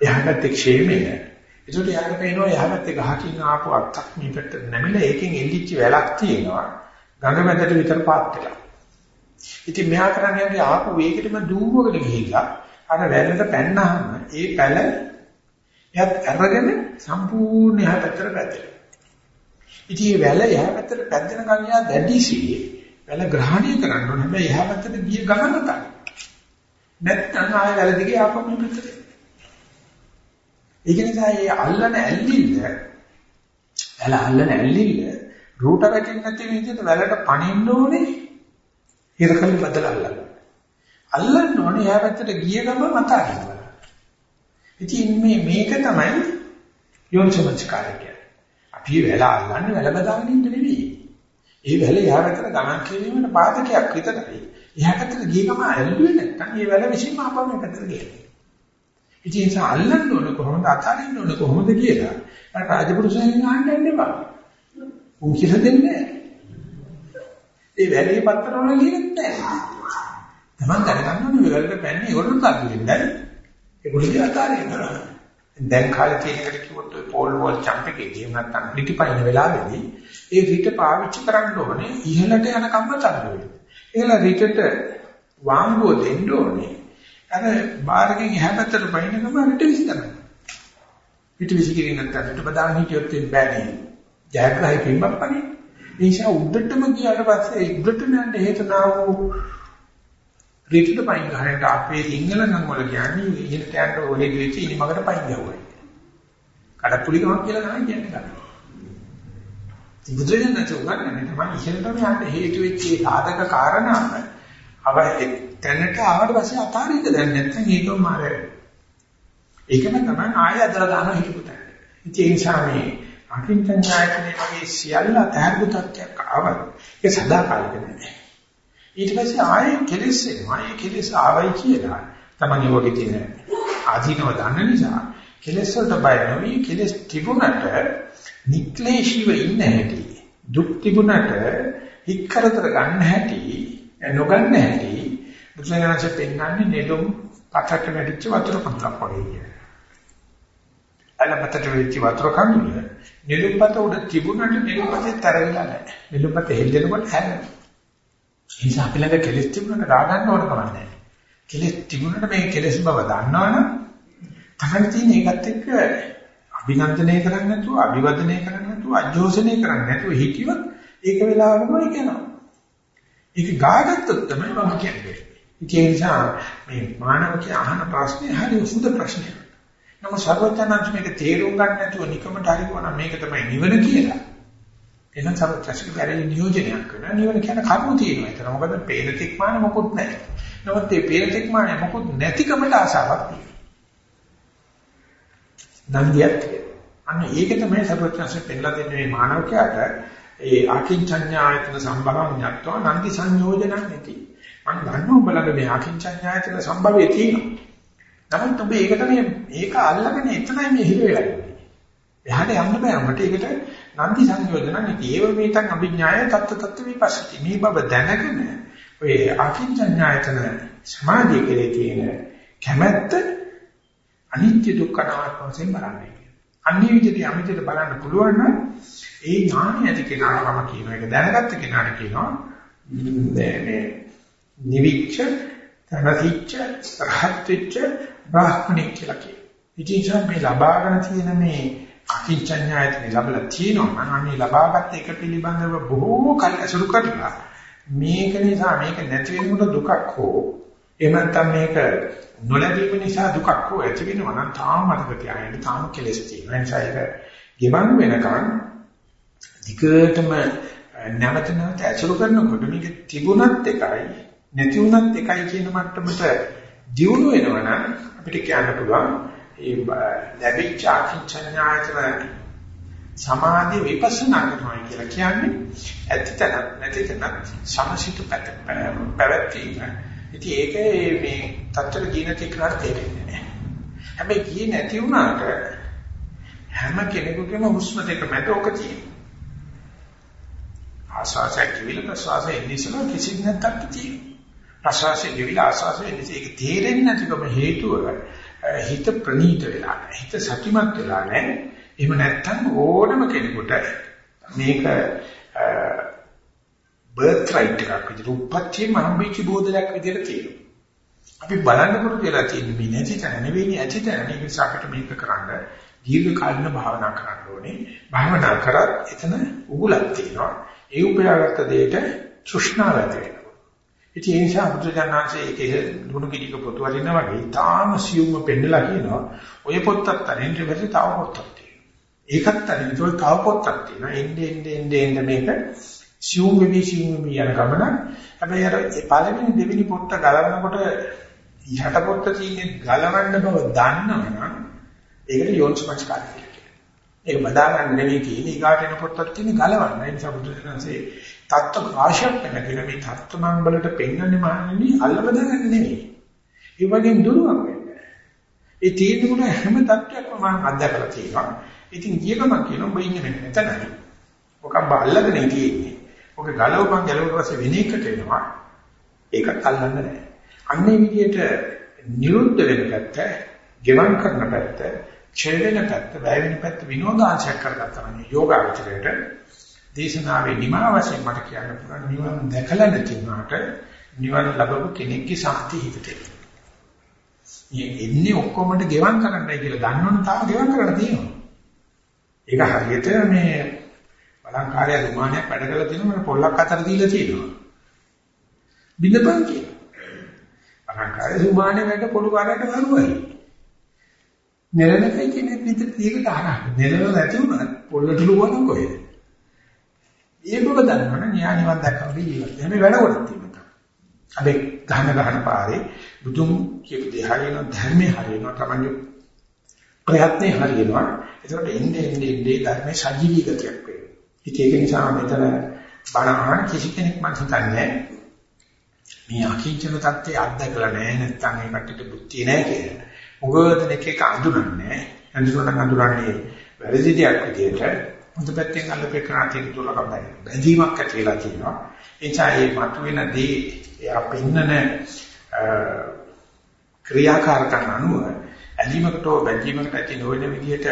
Speaker 1: එහාට ක්ෂේමේ නෑ. ඒකට යන්න පේනවා යහපත් ගහකින් ආපු අත්තක් මේකට නැමිලා ඒකෙන් එල්ලිච්ච වැලක් තියෙනවා. ගඟ මැදට විතර පාත් වෙලා. ඉතින් මෙහා කරන්නේ යන්නේ ආපු වේගෙටම දුවගෙන ගිහිල්ලා අර වැලට පැන්නාම ඒ පැල එයත් අරගෙන සම්පූර්ණ යහපතට පැද්දෙනවා. ඉතින් මේ වැල යහපතට පැද්දෙන කමියා දැඩිසියේ වැල ග්‍රහණය කරන්න ඕනේ. හැබැයි යහපතට ගිය ගමන තමයි. නැත්නම් ආයෙ වැල දිගේ ආපහු මේ පැත්තට ඒක නිසා මේ අල්ලන ඇල්ලිල්ල වැල අල්ලන ඇල්ලිල්ල රූට වැටෙන්නේ නැති විදිහට වැලට පණින්න ඕනේ ඉරකල් බදලා අල්ලන්න. අල්ලන්න ඕනේ එයා පැත්තට ගිය ගම මත අරින්න. ඉතින් මේ මේක තමයි යෝනිසමස්කාරය කියන්නේ. අපි වැල අල්ලන්නේ වැල බදාගෙන ඉන්න නෙවෙයි. ඒ වැල එයා පැත්තට ගමන් කිරීමේ පාදකයක් විතරයි. එයා පැත්තට ගිය ගම ඇල්ලුවේ නැත්නම් ඒ වැල විසින්ම අපම පැත්තට ගියන්නේ. ඉතින් ඒක අල්ලන්න ඕන කොහොමද අතාරින්න ඕන කොහොමද කියලා අර රාජපුරුෂයන් අහන්න යන්න එපා. උන් කියලා දෙන්නේ නැහැ. ඒ වැඩේ පත්තර වල ලියන්නේ නැහැ. තමන් දැනගන්න ඕනේ වෙලකට පැන්නේ ඒගොල්ලෝ තාක්කු වෙන්නේ. ඒගොල්ලෝ අතාරින්න ඕන. දැන් කාලේ තියෙන එකට කිව්වොත් ඔය පෝල් වෝල් චම්ප් එකේ එහෙම නැත්නම් පිටිපයින් වෙලාවේදී ඒ රිට පාවිච්චි කරන්න ඕනේ ඉහළට යන කම්ම තල්ලු වෙන්න. ඒලා රිටට වාංගුව දෙන්න ඕනේ. අර බාරකින් එහා පැත්තට බයින ගම රිට විසි කරනවා. පිට විසි කිරින් නැත්නම් රිට බදාගෙන හිටියොත් එන්නේ බෑනේ. ජයග්‍රහයි කිම්මක් පනේ. ඒ නිසා උඩටම ගියාට පස්සේ උඩට යන්න හේතනා වූ රිටට පයින් ගහන්න අපේ සිංහල නම් වල කියන්නේ ඉහළට යන්න ඕනේ දෙවිච්ච ඉනිමකට පයින් ගහුවා. කඩප්පුලිකමක් කියලා තමයි කියන්නේ. බුදුරජාණන් තුගන්නේ තමයි ඉහළටම යන්න හේතු වෙච්ච සාධක කාරණාව අව තැනට ආවට පස්සේ අතාරින්න දැන් නැත්නම් ඒකම මාර ඒකම තමයි ආය අදලා දාන හිතපු තැන. ඒ නිසා මේ අකින්චඤ්ඤායතනේ වගේ සියල්ල අතහැරපු තත්ත්වයක් ආවත් ඒ සදාකාලික නෑ. ඊට පස්සේ ආයෙ කෙලෙස් එනවා. ඒ කෙලෙස් ආවයි කියලා තමයි වගේ තියෙන ආධිනව දන්න නිසා කෙලෙස් වලට බය නොවි කෙලෙස් තිබුණට නික්ලේශීව ඉන්න හැටි දුක් තිබුණට හික් කරදර ගන්න හැටි නොගන්න හැටි බුදුසසුනේ පෙන්වන්නේ නෙළුම් පතට වැඩිච්ච වතුර පොතක් වගේ කියන. ඇලපතට වෙච්ච වතුර කඳුල නිලුම්පත උඩ තිබුණාට නිලුම්පතේ තරවිලා නැහැ. නිලුම්පත හෙල්ලෙනකොට හැරෙනවා. ඒ නිසා අපි ළඟ කෙලෙස් තිබුණාට ගා ගන්න ඕන කමක් නැහැ. කෙලෙස් තිබුණාට මේ කෙලෙස් බව දන්නවනම් තමයි තියෙන ඒකත් එක්ක අභිනන්දනය කරන්නේ නැතුව, අභිවදනය කරන්නේ නැතුව, අජෝසනය කරන්නේ නැතුව හිටියොත් ඒක වෙලාවකම ඉගෙනවා. ඒක ගාගත්තොත් තමයි මම කියන්නේ. ඒ නිසා මේ මානවකේ අහන ප්‍රශ්නේ හරි උසුද ප්‍රශ්නයක්. නමුත් සර්වඥාන්ත මේක තේරුම් ගන්න නැතුව නිකමට හරි වුණා මේක තමයි නිවන කියලා. එහෙනම් සර්වඥාන්ත ගැරේ නියෝජනයක් කරනවා. නිවන කියන කර්ම තියෙනවා. ඒතර මොකද පේන තික්මාන මොකුත් නැහැ. නමුත් මේ පේන තික්මාන මොකුත් නැතිකමට ආසාවක් තියෙනවා. නන්දියක් අන්න ඒක තමයි සර්වඥාන්ත පෙන්නලා දෙන්නේ මේ මානවකයාට ඒ ආකින්චඤ්ඤායතන සම්භවම් ඤත්වා නන්දි සංයෝජනං නැති. මම දන්නවා උඹලගේ මේ ආකින්චඤ්ඤායතන සම්භවයේ තියෙනවා. නමුත් ඔබ ඒකට මේ ඒක අල්ලගෙන එතනයි මේ හිර වෙලා ඉන්නේ. එහාට යන්න බෑ. අපිට ඒකට නන්දි සංයෝජන නෙති. ඒව මේතන් අභිඥාය තත්ත තත්ත විපස්සති. මේ බව දැනගෙන ඔය අකින්චඤ්ඤායතන සමාධිය කෙරේ තියෙන කැමැත්ත අනිත්‍ය දුක්ඛ අනාත්ම වශයෙන් බලන්නේ. අනිත් විදිහට යමිතට බලන්න පුළුවන් නම් ඒ ඥානය ඇති කෙනාට මම කියනවා. ඒක දැනගත්ත කෙනාට කියනවා මේ නිවිච්ච තනතිච්ච රහත් වෙච්ච බ්‍රාහ්මණෙක් කියලා කියනවා. ඉතින් මේ ලබාගෙන තියෙන මේ අකින්චඤ්ඤායතන ලැබලා තියෙනවා. අනේ ලබාගත් එක පිළිබඳව බොහෝ කල් අසුරු කරලා මේක නිසා මේක නැති වෙනකොට දුකක් හෝ එහෙම නැත්නම් මේක නොලැබීම නිසා දුකක් හෝ ඇති වෙනවා නම් තාම මතක තියාගන්න තාම කෙලෙස් තියෙනවා. ඒ නිසා ඒක ගෙවන් වෙනකන් ධිකටම නැවත නැවත අසුරු කරනකොට මේක තිබුණත් එකයි නැති වුණත් එකයි කියන මට්ටමට දියුණු වෙනවා නම් අපිට කියන්න පුළුවන් ඒ ලැබිච්ච අකින්චඤ්ඤායතන සමාධි විපස්සනා කරනවා කියලා කියන්නේ ඇත්තටම නැතිතන සමසිත පැවැත්වීම. ඉතින් ඒක මේ තත්තර ගින තිකරට තේරෙන්නේ නැහැ. හැබැයි ගියේ නැති වුණාට හැම කෙනෙකුගේම හුස්ම දෙක මැද ඔක තියෙනවා. ආස්වාසය කිවිල ප්‍රසවාසය ඉනිසම කිසිත් නැත්තක් තියෙනවා. ප්‍රසවාසයේ ගෙවිලා ආස්වාසයේ ඉන්නේ ඒක තේරෙන්නේ නැතිකම හේතුව හිත ප්‍රනීත වෙලා නැහැ. හිත සතිමත් වෙලා නැහැ. එහෙම නැත්නම් ඕනම කෙනෙකුට මේක බර්ත් රයිට් එකක් විදිහට උපත්යෙන් හම්බෙච්ච බෝධලයක් විදිහට තියෙනවා. අපි බලන්න පුරුදු වෙලා තියෙන මේ නැති තැන නෙවෙයි ඇති තැන. ඒක නිසා අපිට මේක කරන්න දීර්ඝ කාලින භාවනා කරන්න ඕනේ. භාවනා කරත් එතන උගුලක් තියෙනවා. ඒ උපයාගත්ත දෙයට තෘෂ්ණාව ඇති වෙනවා. ඉතින් ඒ නිසා බුදුජානනාංශයේ ඒකේ දුණු කිඩික පොත වලිනා වගේ තාම සියුම්ව පෙන්නලා කියනවා. ඔය පොත්තත් අරින්න ඉවරේ තව පොත්තක් තියෙනවා. ඒකත් අරින්න තව පොත්තක් තියෙනවා. එන්නේ එන්නේ එන්නේ එන්නේ මේක සියුම් වෙවි සියුම් වෙවි යන ගමන හැබැයි අර පළවෙනි දෙවෙනි පොත්ත ගලවනකොට යට පොත්ත තියෙන්නේ ගලවන්න බව දන්නවනම් ඒකට යෝනිසමස්කාරය කියනවා. ඒක බදා ගන්න නෙවෙයි තියෙන්නේ ඊගාට එන පොත්තක් තියෙන්නේ ගලවන්න. ඒ නිසා බුදුසසුනේ තත්ත්ව රාශියක් නැගෙන මේ තත්ත්ව මංගලට පෙන්වන්නේ මාන්නේ අල්ලබදගන්න නෙවෙයි. ඒ වගේම දුරුවක් වෙන්නේ. ඒ තියෙන හැම තත්ත්වයක්ම මම අත්දැකලා තියෙනවා. ඉතින් ගියකම කියන ඔබ ඉන්නේ මෙතනයි. ඔක බල්ලගෙන තියෙන්නේ. ඔක ගලවපන් ගලවුවට පස්සේ වෙන එකට එනවා. ඒකත් අල්ලන්න නැහැ. අන්නේ විදිහට නිරුද්ධ වෙන පැත්ත, ගෙවම් කරන පැත්ත, ඡේද වෙන පැත්ත, වැය වෙන පැත්ත විනෝදාංශයක් කරගත්තා නම් යෝගාචරයට දේශනාවේ නිමා වශයෙන් මට කියන්න පුළුවන් නිවන දැකලා නැති වුණාට නිවන ලැබපු කෙනෙක්ගේ ශක්තිය හිතට එනවා. එන්නේ ඔක්කොමද ගෙවම් කරන්නයි කියලා දන්නවනම් තාම ගෙවම් කරන්න තියෙනවා. ඒක හරියට මේ බලංකාරය දුමානයක් වැඩ කරලා තියෙනවා පොල්ලක් අතර දීලා තියෙනවා. බින්දපන් කියනවා. බලංකාරය දුමානයක් වැඩ පොළු කාරයට වරුවයි. නෙරණකයි කියන්නේ පිටට දීකට අහන්න. නෙරණ නැති වුණා පොල්ලට ලුවන කොහෙද? ඒ බව දන්නවනේ න්‍යාය නිවන් දැක්කම ජීවිතය. හැම වෙනකොටත් තියෙනවා. අපි ගහන ගහන පාරේ බුදුන් කියපු දේ හරියන ධර්මයේ හරියනවා තමයි ප්‍රයත්නේ හරියනවා. ඒකට එන්නේ එන්නේ එන්නේ ධර්මයේ සජීවී ගතියක් වෙනවා. ඉතින් ඒක නිසා මෙතන බණ අහන කිසි කෙනෙක් මම හිතන්නේ මේ අකිංචන தත්ත්වයේ අත්දකලා නැහැ නැත්නම් ඒ කට්ටියට බුද්ධිය නැහැ කියලා. උගදෙන එක එක අඳුරන්නේ අඳුරන අඳුරන්නේ වැරදි දෙයක් විදියට හොඳ පැත්තෙන් අල්ලපේ කරාතිය දුරකම් බැඳීමක් ඇති වෙලා තියෙනවා. ඒ නිසා මේ මතුවෙන දේ එයා පින්නන ක්‍රියාකාරකම් අනුව ඇලීමකට බැඳීමකට ඇති නොවන විදිහට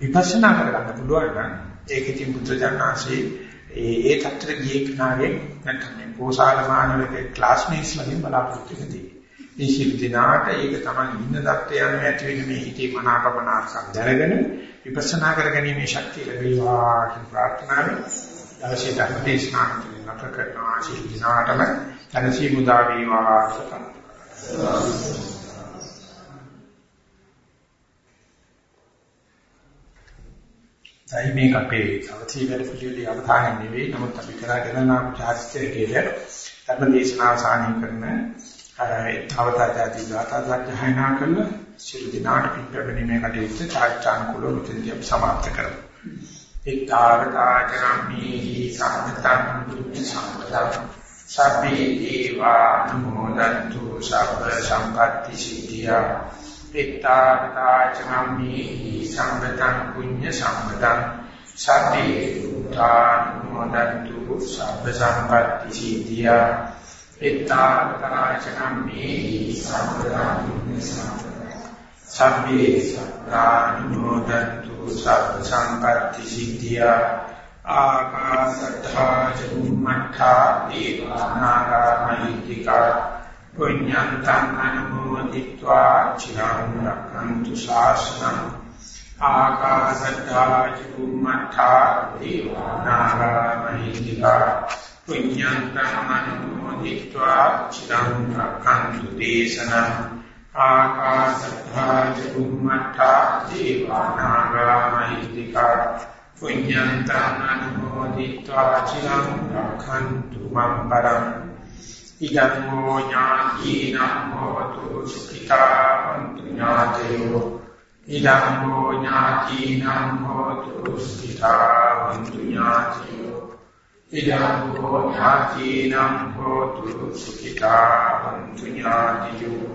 Speaker 1: විපස්සනා කරගන්න පුළුවන් නම් ඒක ඉතින් බුද්ධජනනාංශේ ඒ ඒ තත්ත්වෙ ගියේ කනාවේ නැත්නම් මේ පෝසාල මානවකේ ක්ලාස්මේට්ස් වලින් බලාපොරොත්තු වෙදී. මේ ශිල් දිනාට ඒක තමයි ඉන්න தත්ත්වය යන ඇති වෙන මේ හිතේ මනාපමනාසක් දැනගෙන විපස්සනා කරගැනීමේ ශක්තිය ලැබේවා කියන ප්‍රාර්ථනාවෙන් දවසේ ධර්ම දේශනා නතර කරනවා. ශිල් දිනාටම තනසි මුදා වේවා. සතන්. දැන් මේක අපේ අවතී වැඩ පිළිවෙලේ අවධානය නෙවෙයි. නමුත් අපි කරගෙන යන චාරිත්‍රයේ ධර්ම දේශනාව සානී කරන තවතාජාති ගාථා සත්‍යයනා කරන සිල් දිනාට පිටවෙනීමේ කටයුත්ත චාරිත්‍රානුකූලව මෙතනදී අපි સમાપ્ત කරමු. ඉක්තාවතාචරම්මි සම්පතං දුක්ඛ සම්පතං සබ්බේ දීවා නමෝදන්තු සබ්බ සම්පatti සිද්ධියා පිටාවතාචරම්මි සම්පතං පුඤ්ඤ සම්පතං සබ්බේ දුක්ඛානුමෝදන්තු සබ්බ සම්පatti සිද්ධියා පිටාතරාචකම්මේ සම්පදාන සම්පේ සත්‍රානුමෝදතු සත් සංපත්ති සිද්ධියා ආකාශත්තා චුම්මත්තා දේවානාගාමහිතිකා පුඤ්ඤන්තං අනුමෝදිत्वा චිරං රක්ඛන්තු ශාසනං ආකාශත්තා චුම්මත්තා දේවානාගාමහිතිකා පුඤ්ඤන්තං අනුමෝදිत्वा මුදිත්වා චිරං රක්ඛන්තු දේශනං ආකාශත්තා චුම්මත්තා දීවානාගාමහිතිකා පුඤ්ඤන්තං අනුමෝදිත්වා චිරං රක්ඛන්තු මං පරං ඉදං හෝ ඥාතිනම් හෝතු සුඛිතාං ඥාතයෝ ඉදං හෝ ඥාතිනම් හෝතු සුඛිතාං ඥාතයෝ ඉදං හෝ ඥාතිනම් හෝතු සුඛිතා වന്തു ඥාතියෝ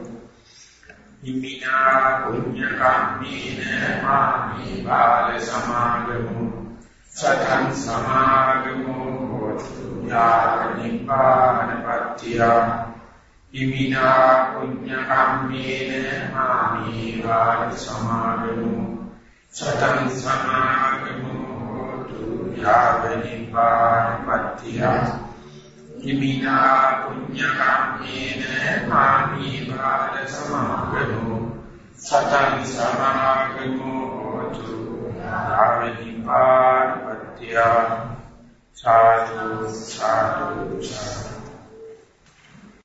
Speaker 1: ඉමිනා පුඤ්ඤ කම්මේන මාමේ බාල සමාගමු සතං සමාගමු හෝතු යානිපානපත්තිය ඉමිනා පුඤ්ඤ කම්මේන මාමේ බාල සමාගමු සතං සමාගමු යාවනිපානපත්තිය ඉමිනා පුඤ්ඤ කම්මේන මාමි බාල සමාගමු සතං සමාගමු හෝතු. යාවනිපානපත්තිය සාදු සාදු සාදු.